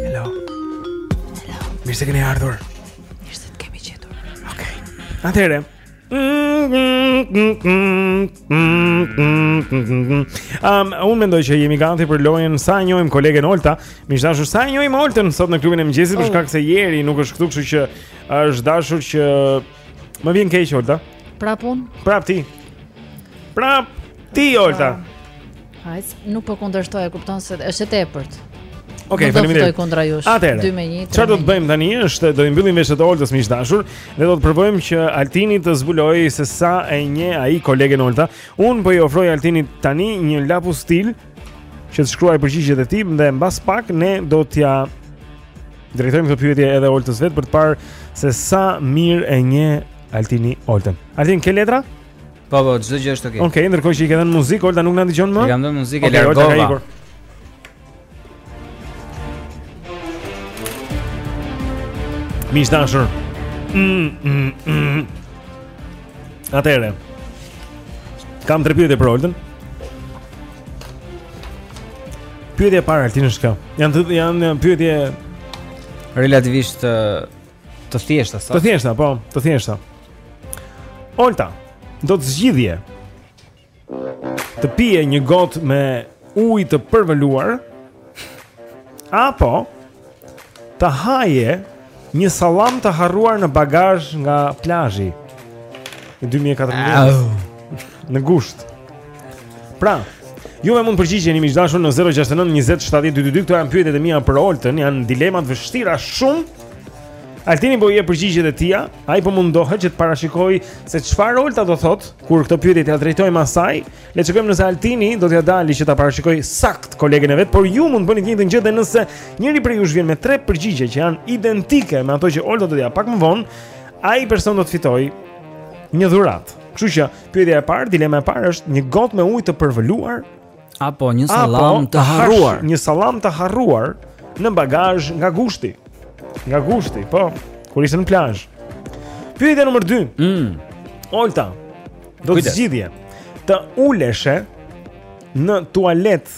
Hello. Hello. Mirë se keni ardhur. Mirë se të kemi gjetur. Okej. Okay. Atëherë. Um, unë mendoj që jemi gati për lojën sa e njohim kolegen Olta. Miq të dashur sa e njohim Oltën sot në klubin e mëngjesit për oh. shkak se Jeri nuk është këtu, kështu që është dashur që Më vjen keq Olta. Prapë unë? Prapë ti. Prapë ti Olta. Hajt, nuk po kundërshtoj, e kuptoj se është e tepërt. Okej, okay, faleminderit. Do të kundra jush. Atëherë. 2 me 1. Çfarë do të bëjmë tani është do i mbyllim veshët e Oltës miq të dashur dhe do të provojmë që Altini të zbulojë se sa e njeh ai kolegen Olta. Unë po i ofroj Altinit tani një lapustil që të shkruajë përgjigjet e tij dhe mbas pak ne do t'ia Drejtojmë këto pyetje edhe Oltës vetë për të parë se sa mirë e njeh Altini Oltën. Altin ke letra? Po po, çdo gjë është okay. Okej, okay, ndërkohë që i ke dhënë muzikë, Olta nuk na dëgjon më. Kam dhënë muzikë, e largova. Miq të dashur. Mm, mm, mm. Atëherë. Kam tre pyetje për Oltën. Pyetja e parë Altin është kjo. Jan janë pyetje relativisht të të thjeshta sa. Të thjeshta, po, të thjeshta. Olta, do të zgjidhje Të pije një gotë me ujë të përvëluar Apo Të haje një sallam të harruar në bagazh nga plazhi 2014 Në gusht Pra Ju mund të përgjigjeni miq të dashur në 069 20 70 222 Këto janë pyetjet e mia për Oltën Janë dilema të vështira shumë Altini po i jep përgjigjet e tija, ai po mundohet që të parashikojë se çfarë Olta do thot kur këto pyetje t'ia drejtojmë asaj. Le të shikojmë nëse Altini do t'ia dalë që ta parashikojë sakt kolegen e vet, por ju mund të bëni të njëjtën gjë dhe nëse njëri prej jush vjen me tre përgjigje që janë identike me ato që Olta do t'i japë pak më vonë, ai person do të fitojë një dhuratë. Kështu që pyetja e parë, dilema e parë është një gotë me ujë të përvëluar Apo një sallam të harruar. Një sallam të harruar në bagazh nga gushti. Nga gushti, po, kur ishte në plazh. Pyetja nr. 2. Mm. Olta. Do të zgjidhje. Të uleshe në tualet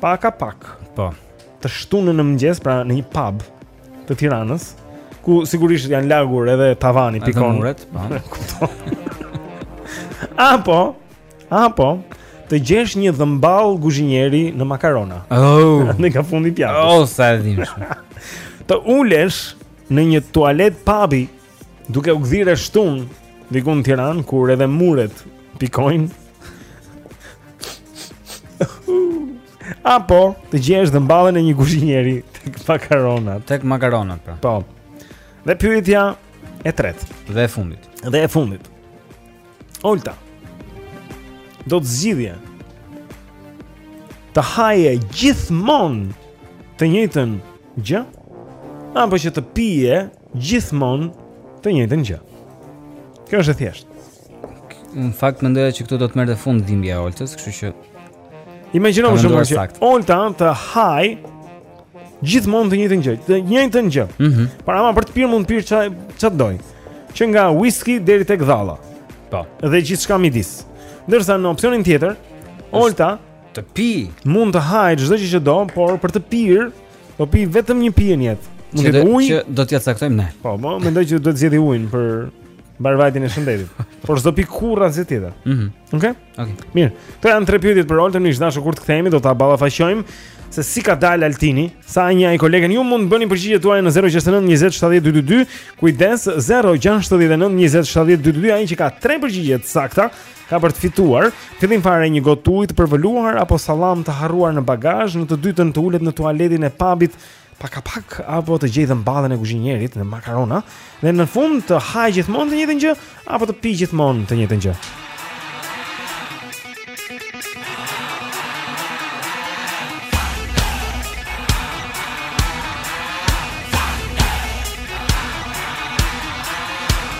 pak a pak. Po. Të shtunën në mëngjes pra në një pub të Tiranës, ku sigurisht janë lagur edhe tavani pikon. Edhe muret, po. Apo Apo të gjesh një dhëmball guzhinjeri në makarona. Oh, nga fundi pjatës. Oh, sa e dimë. të ulesh në një tualet pabi duke u gdhirë e shtunë diku në Tiranë kur edhe muret pikojnë. Apo të gjesh dhëmballën e një guzhinjeri tek makaronat, tek makaronat pra. Po. Dhe pyetja e tretë dhe e fundit. Dhe e fundit. Olta. Do të zgjidhje. Të haje gjithmonë të njëjtën gjë apo që të pije gjithmonë të njëjtën gjë. Kjo është e thjeshtë. Në fakt mendoja që këtu do të merrte fund dhimbja e Oltës, kështu që imagjino për shembull se Olta të haj gjithmonë të njëjtën gjë, të njëjtën gjë. Mm -hmm. Por ama për të pirë mund të pijë ça ça t'dojë. Që nga whisky deri tek dhalla. Po. Dhe gjithçka midis. Ndërsa në opsionin tjetër, Olta të pi, mund të hajë çdo gjë që do, por për të pirë, do pi vetëm një pije në jetë. Mund të ujë që do t'ia caktojmë ne. Po, po, mendoj që duhet të zgjidhë ujin për mbarëvajtjen e shëndetit. Por s'do pi kurrë asgjë tjetër. Mhm. Mm Okej. Okay? Okay. Mirë. Këto janë tre pyetjet për Oltën, miq të dashur, kur të kthehemi do ta ballafaqojmë se si ka dalë Altini, sa e njeh ai kolegen. Ju mund të bëni përgjigjet tuaja në 069 20 70 222, kujdes 069 20 70 222, ai që ka tre përgjigje të sakta ka për të fituar. Fillim fare një gotë ujë të përvëluar apo sallam të harruar në bagazh, në të dytën të ulet në tualetin e pabit pak a pak apo të gjej dhëmballën e kuzhinierit në makarona dhe në fund të haj gjithmonë të njëjtën gjë apo të pi gjithmonë të njëjtën gjë.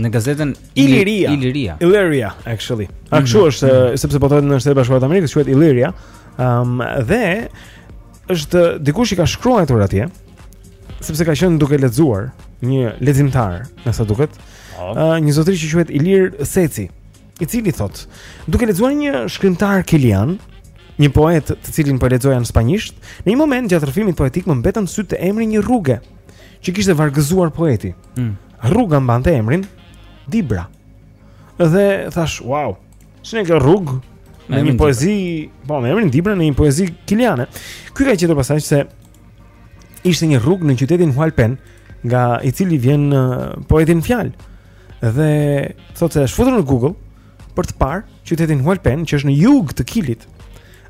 në gazetën Illyria. Illyria. Illyria actually. A mhm. kështu është mhm. sepse po thonë në Shtetet Bashkuara të Amerikës quhet Illyria. Ëm um, dhe është dikush i ka shkruar atje sepse ka qenë duke lexuar një lexim, me sa duket. Ëh, uh, një zotëri që quhet Ilir Seci, i cili thot, duke lexuar një shkrimtar kilian, një poet të cilin po lexoja në spanjisht, në një moment gjatë rrëfimit poetik më mbetën sytë të emri një rruge që kishte vargëzuar poeti. Mm. rruga mbante emrin Dibra. Dhe thash, wow, ç'ne kjo rrugë, në një poezi, po, me emrin Dibra, në një poezi kiliane. Ky ka gjetur pastaj se ishte një rrugë në qytetin Hualpen, nga i cili vjen poeti në fjalë. Dhe thotë se është futur në Google për të parë qytetin Hualpen, që është në jug të Kilit.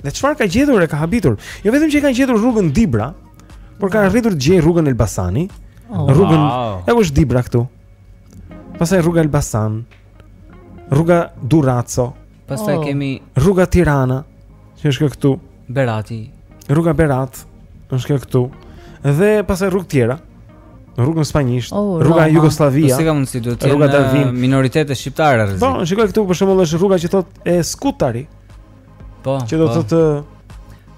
Dhe çfarë ka gjetur e ka habitur? Jo vetëm që ka gjetur rrugën Dibra, Por ka arritur të gjej rrugën Elbasani, oh, rrugën wow. ja ku është Dibra këtu. Pastaj rruga Elbasan, rruga Durraco. Pastaj oh. kemi rruga Tirana, që është këtu. Berati. Rruga Berat është këtu. Dhe pastaj rrugë tjera. Rruga spanjisht, oh, rruga Jugosllavia. Po si ka mundësi duhet të jenë minoritete shqiptare rrezik. Po, shikoje këtu për shembull është rruga që thotë e Skutari. Po. Që do po. të thotë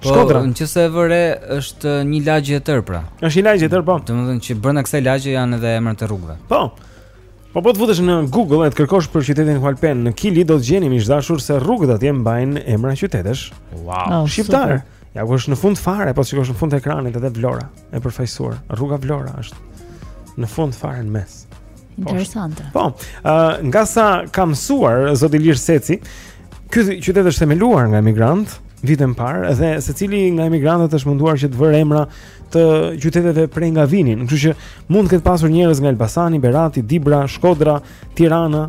po, Shkodra. Po, nëse e vëre është një lagje e tërë pra. Është një lagje e tërë po. Domethënë që brenda kësaj lagje janë edhe emrat e rrugëve. Po. Po po të futesh në Google e të kërkosh për qytetin Hualpen në Kili do të gjeni miq të dashur se rrugët atje mbajnë emra qytetesh. Wow. Oh, Shqiptar. Super. Ja ku është në fund fare, po shikosh në fund të ekranit edhe Vlora. e përfaqësuar. Rruga Vlora është në fund fare në mes. Interesante. Po, ë uh, nga sa kam mësuar zoti Ilir Seci, ky qytet është themeluar nga emigrantë vite më parë dhe secili nga emigrantët është munduar që të vërë emra të qyteteve prej nga vinin. Kështu që mund të ketë pasur njerëz nga Elbasani, Berati, Dibra, Shkodra, Tirana,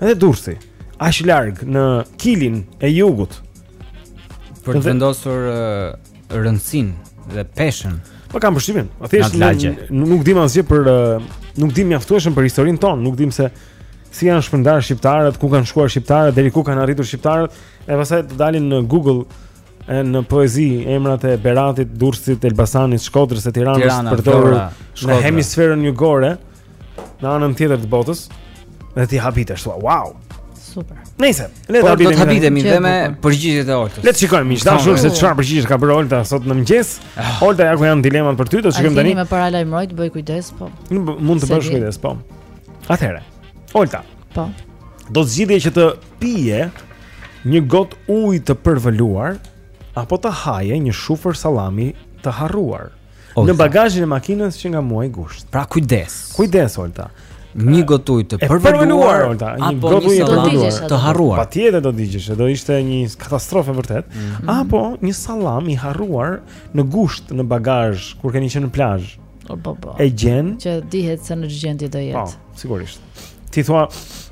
edhe Durrësi, aq larg në Kilin e Jugut. Për të vendosur rëndësinë dhe peshën. Po kam përshtypjen, po thjesht nuk dim asgjë për nuk dim mjaftueshëm për historinë tonë, nuk dim se si janë shpërndarë shqiptarët, ku kanë shkuar shqiptarët, deri ku kanë arritur shqiptarët, e pastaj të dalin në Google e në poezi emrat e Beratit, Durrësit, Elbasanit, Shkodrës e Tiranës përdorur në hemisferën jugore. Në anën tjetër të botës Dhe ti habitesh thua Wow Super Nëjse Le të habitemi habitemi dhe me përgjigjet e Oltës Le të shikojmë Miq të dashur se çfarë përgjigjesh ka bërë Olta Sot në mëngjes ah. Olta ja ku janë dilemat për ty Të shikojmë tani Alfini më paralajmëroi Bëj kujdes po Mund të bësh kujdes po Atëhere Olta Po Do të zgjidhje që të pije Një gotë ujë të përvëluar Apo të haje një shufër sallami të harruar Olta. Në bagazhin e makinës që nga muaji gusht. Pra kujdes. Kujdes Olta. Një gotë ujë të përvëluar Olta, një gotë ujë të përvëluar, të harruar. Patjetër do digjesh, do ishte një katastrofë vërtet. Mm -hmm. Apo një sallam i harruar në gusht në bagazh kur keni qenë në plazh. Po po po. E gjen që s'dihet se në gjendje do jetë. Po, sigurisht. Ti thua,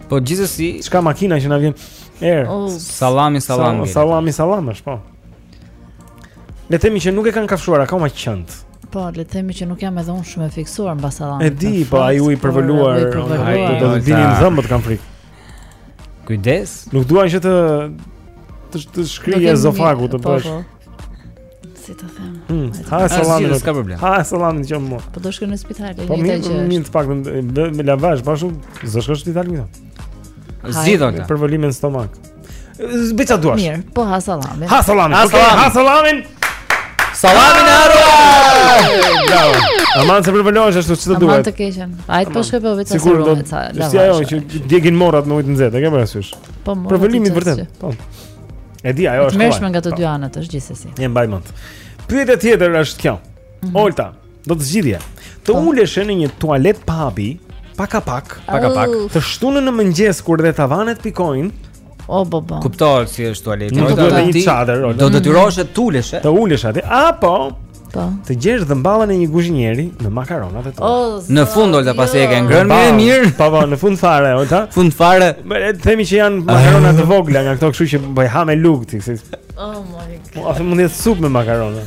po gjithsesi, ç'ka makina që na vjen? Erë. Oh, sallami, sallami. Sallami, sallami, po. Le të themi që nuk e kanë kafshuar akoma qentë. Po, le të themi që nuk jam edhe unë shumë e fiksuar mbas sallamit. E di, po ai uji i përvëluar, ai do të binin dhëmbët kam frikë. Kujdes. Nuk dua që të të, të shkrijë ezofagu të po, bësh. Po. Si të them. Hmm, ha sallamin, nuk ka problem. Ha sallamin që më. Po do shkoj në spital, e po, njëjta gjë. Po mirë, të paktën me lavazh, po ashtu, s'shkon në spital më. Zgjidh. Përvëlimin në stomak. Bëj ça duash. Mirë, po ha sallamin. Ha sallamin. Ha sallamin. Ha sallamin. Sallamin e harruar. Bravo. Aman se përvëlohesh ashtu si të duhet. Aman të keqen. Hajt po shkoj po vetë sa. Sikur do. Si ajo që djegin morrat me ujë të nxehtë, e ke parasysh? Po morrat. Përvëlimi vërtet. Po. E di ajo është. Tmerrshme nga të, po, dy anët është gjithsesi. Ne mbaj mend. Pyetja tjetër është kjo. Mhm. Olta, Do të zgjidhje. Të po. uleshe në një tualet pabi, pa kapak, pa kapak, të shtunën në mëngjes kur dhe tavanet pikojnë. O bo bo. Kuptohet si është tualeti. Nuk do të bëjë një çadër. Do detyrohesh të ulesh. Të ulesh aty. Apo Po. Të gjesh dhëmballën e një kuzhinieri në makaronat e tua. Oh, në fund Olta pasi e ke ngrënë më mirë. Po po, në fund fare Olta. Fund fare. Themi që janë makarona të vogla nga këto, kështu që po i ha me lugë ti. Oh my god. Po, a mund të jetë supë me makarona?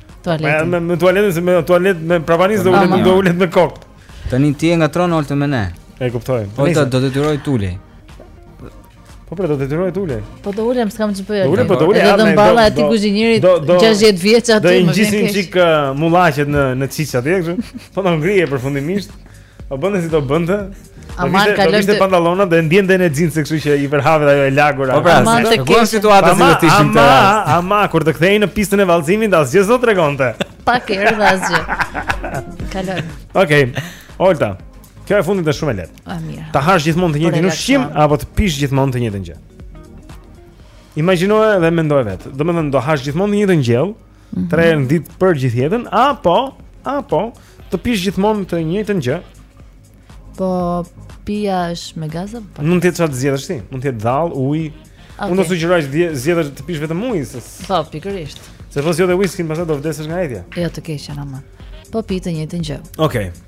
Tualetin. Me me tualetin se me tualet me prapanicë do ulet do ulet me kok. Tani ti e ngatërron Oltën me ne. E kuptoj. Po do të detyroj të ulet. Po pra do të detyroj të ulet. Po do ulem s'kam ç'të bëj. Ulem po do ulem. Dhëmballa e atij kuzhinierit 60 vjeç aty më vjen. Do ngjisin çik uh, mullaqet në në çiç atje kështu. Po do ngrije përfundimisht. Po bënte si do bënte. Aman ka lëndë te pantallonat dhe ndjen dhe në xhinse, kështu që i përhapet ajo e lagura. Po pra, është kjo situata si do të ishin të rast. Ama, kur të kthehej në pistën e vallëzimit, asgjë s'do tregonte. Pak erë dhe asgjë. Kaloi. Okej. Olta. Kjo e fundit është shumë e lehtë. Ah, mirë. Të hash gjithmonë të njëjtin ushqim apo të pish gjithmonë të njëjtën gjë? Imagjinoje dhe mendoje vetë. Domethënë do hash gjithmonë të njëjtën gjë, mhm. tre herë në ditë për gjithë jetën apo apo të pish gjithmonë të njëjtën gjë. Po pija është me gaz apo? Mund të jetë çfarë zgjedhësh ti, mund të jetë dhallë, ujë. Okay. Unë do të sugjeroja të zgjedhësh të pish vetëm ujë, se Po, pikërisht. Se po zgjodhe whisky, pastaj do vdesësh nga etja. Jo të keqen, aman. Po pi të njëjtën gjë. Okej. Okay.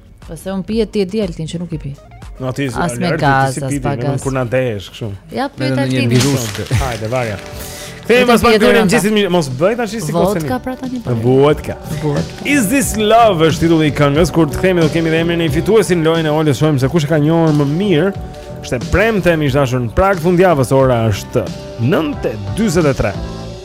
Po se un pije ti e di altin që nuk i pi. No ti je as me gaz, as pa gaz. Kur na desh kështu. Ja po ta ti. Hajde varja. Kthehemi pas pak deri në gjithë minutë. Mos bëj tash si kose. Vodka pra tani po. Vodka. Is this love është titulli i këngës kur të kthehemi do kemi dhe emrin e fituesit në lojën e Olës shohim se kush e ka njohur më mirë. Është premte miq të dashur në prag fundjavës ora është 9:43.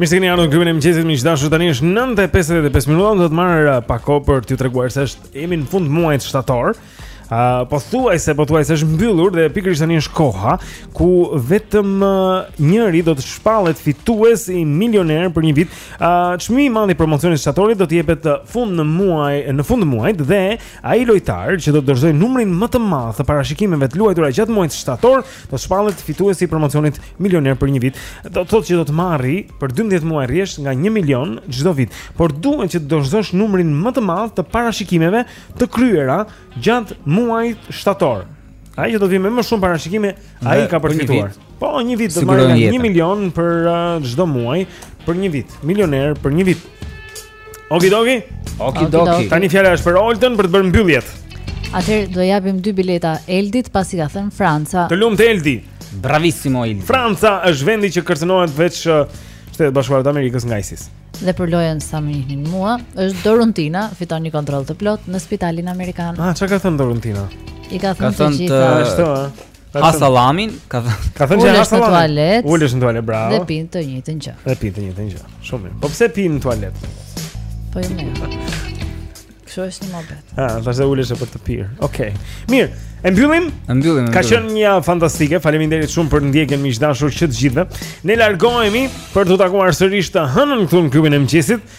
Mirë se keni ardhur në klubin e mëngjesit miq të dashur. Tani është 9:55 minuta, do të marr uh, pak kohë për t'ju treguar se është jemi në fund të muajit shtator. Ë uh, pothuajse pothuajse është mbyllur dhe pikërisht tani është koha ku vetëm uh, njëri do të shpallet fitues i milioner për një vit. Ë uh, çmimi i madh i promocionit të shtatorit do të jepet uh, fund në muaj në fund të muajit dhe ai lojtar që do të dorëzojë numrin më të madh të parashikimeve të luajtura gjatë muajit shtator Do të shpallet fituesi i promocionit Milioner për një vit. Do të thotë që do të marri për 12 muaj rresht nga 1 milion çdo vit, por duhet që të dorëzosh numrin më të madh të parashikimeve të kryera gjatë muajit shtator. Ai që do të vijë me më shumë parashikime, ai ka për të fituar. Po, një vit do të marrë 1 milion për uh, çdo uh, muaj për një vit, milioner për një vit. Okidoki. Okidoki. Tani fjala është për Oltën për të bërë mbylljet. Atëherë do japim dy bileta Eldit pasi ka thënë Franca. Të lumtë Eldi. Bravissimo Eldi. Franca është vendi që kërcënohet veç Shtetet e Bashkuara të Amerikës nga ISIS. Dhe për lojën sa më njihni mua, është Doruntina fiton një kontroll të plotë në spitalin amerikan. Ah, çka ka thënë Doruntina? I ka thënë të gjitha. Ashtu ë. Ha salamin, ka thënë. Ka thënë që ha salamin. Ulesh në tualet, bravo. Dhe pin të njëjtën gjë. Dhe pin të njëjtën gjë. Shumë mirë. Po pse pin në tualet? Po jo më. Kjo është një muhabet. Ha, tash e ulesh për të pirë. Okej. Okay. Mirë. E mbyllim? E mbyllim. Ka qenë një javë fantastike. Faleminderit shumë për ndjekjen miq të dashur që të gjithëve. Ne largohemi për t'u takuar sërish të hënën këtu në klubin e mëngjesit.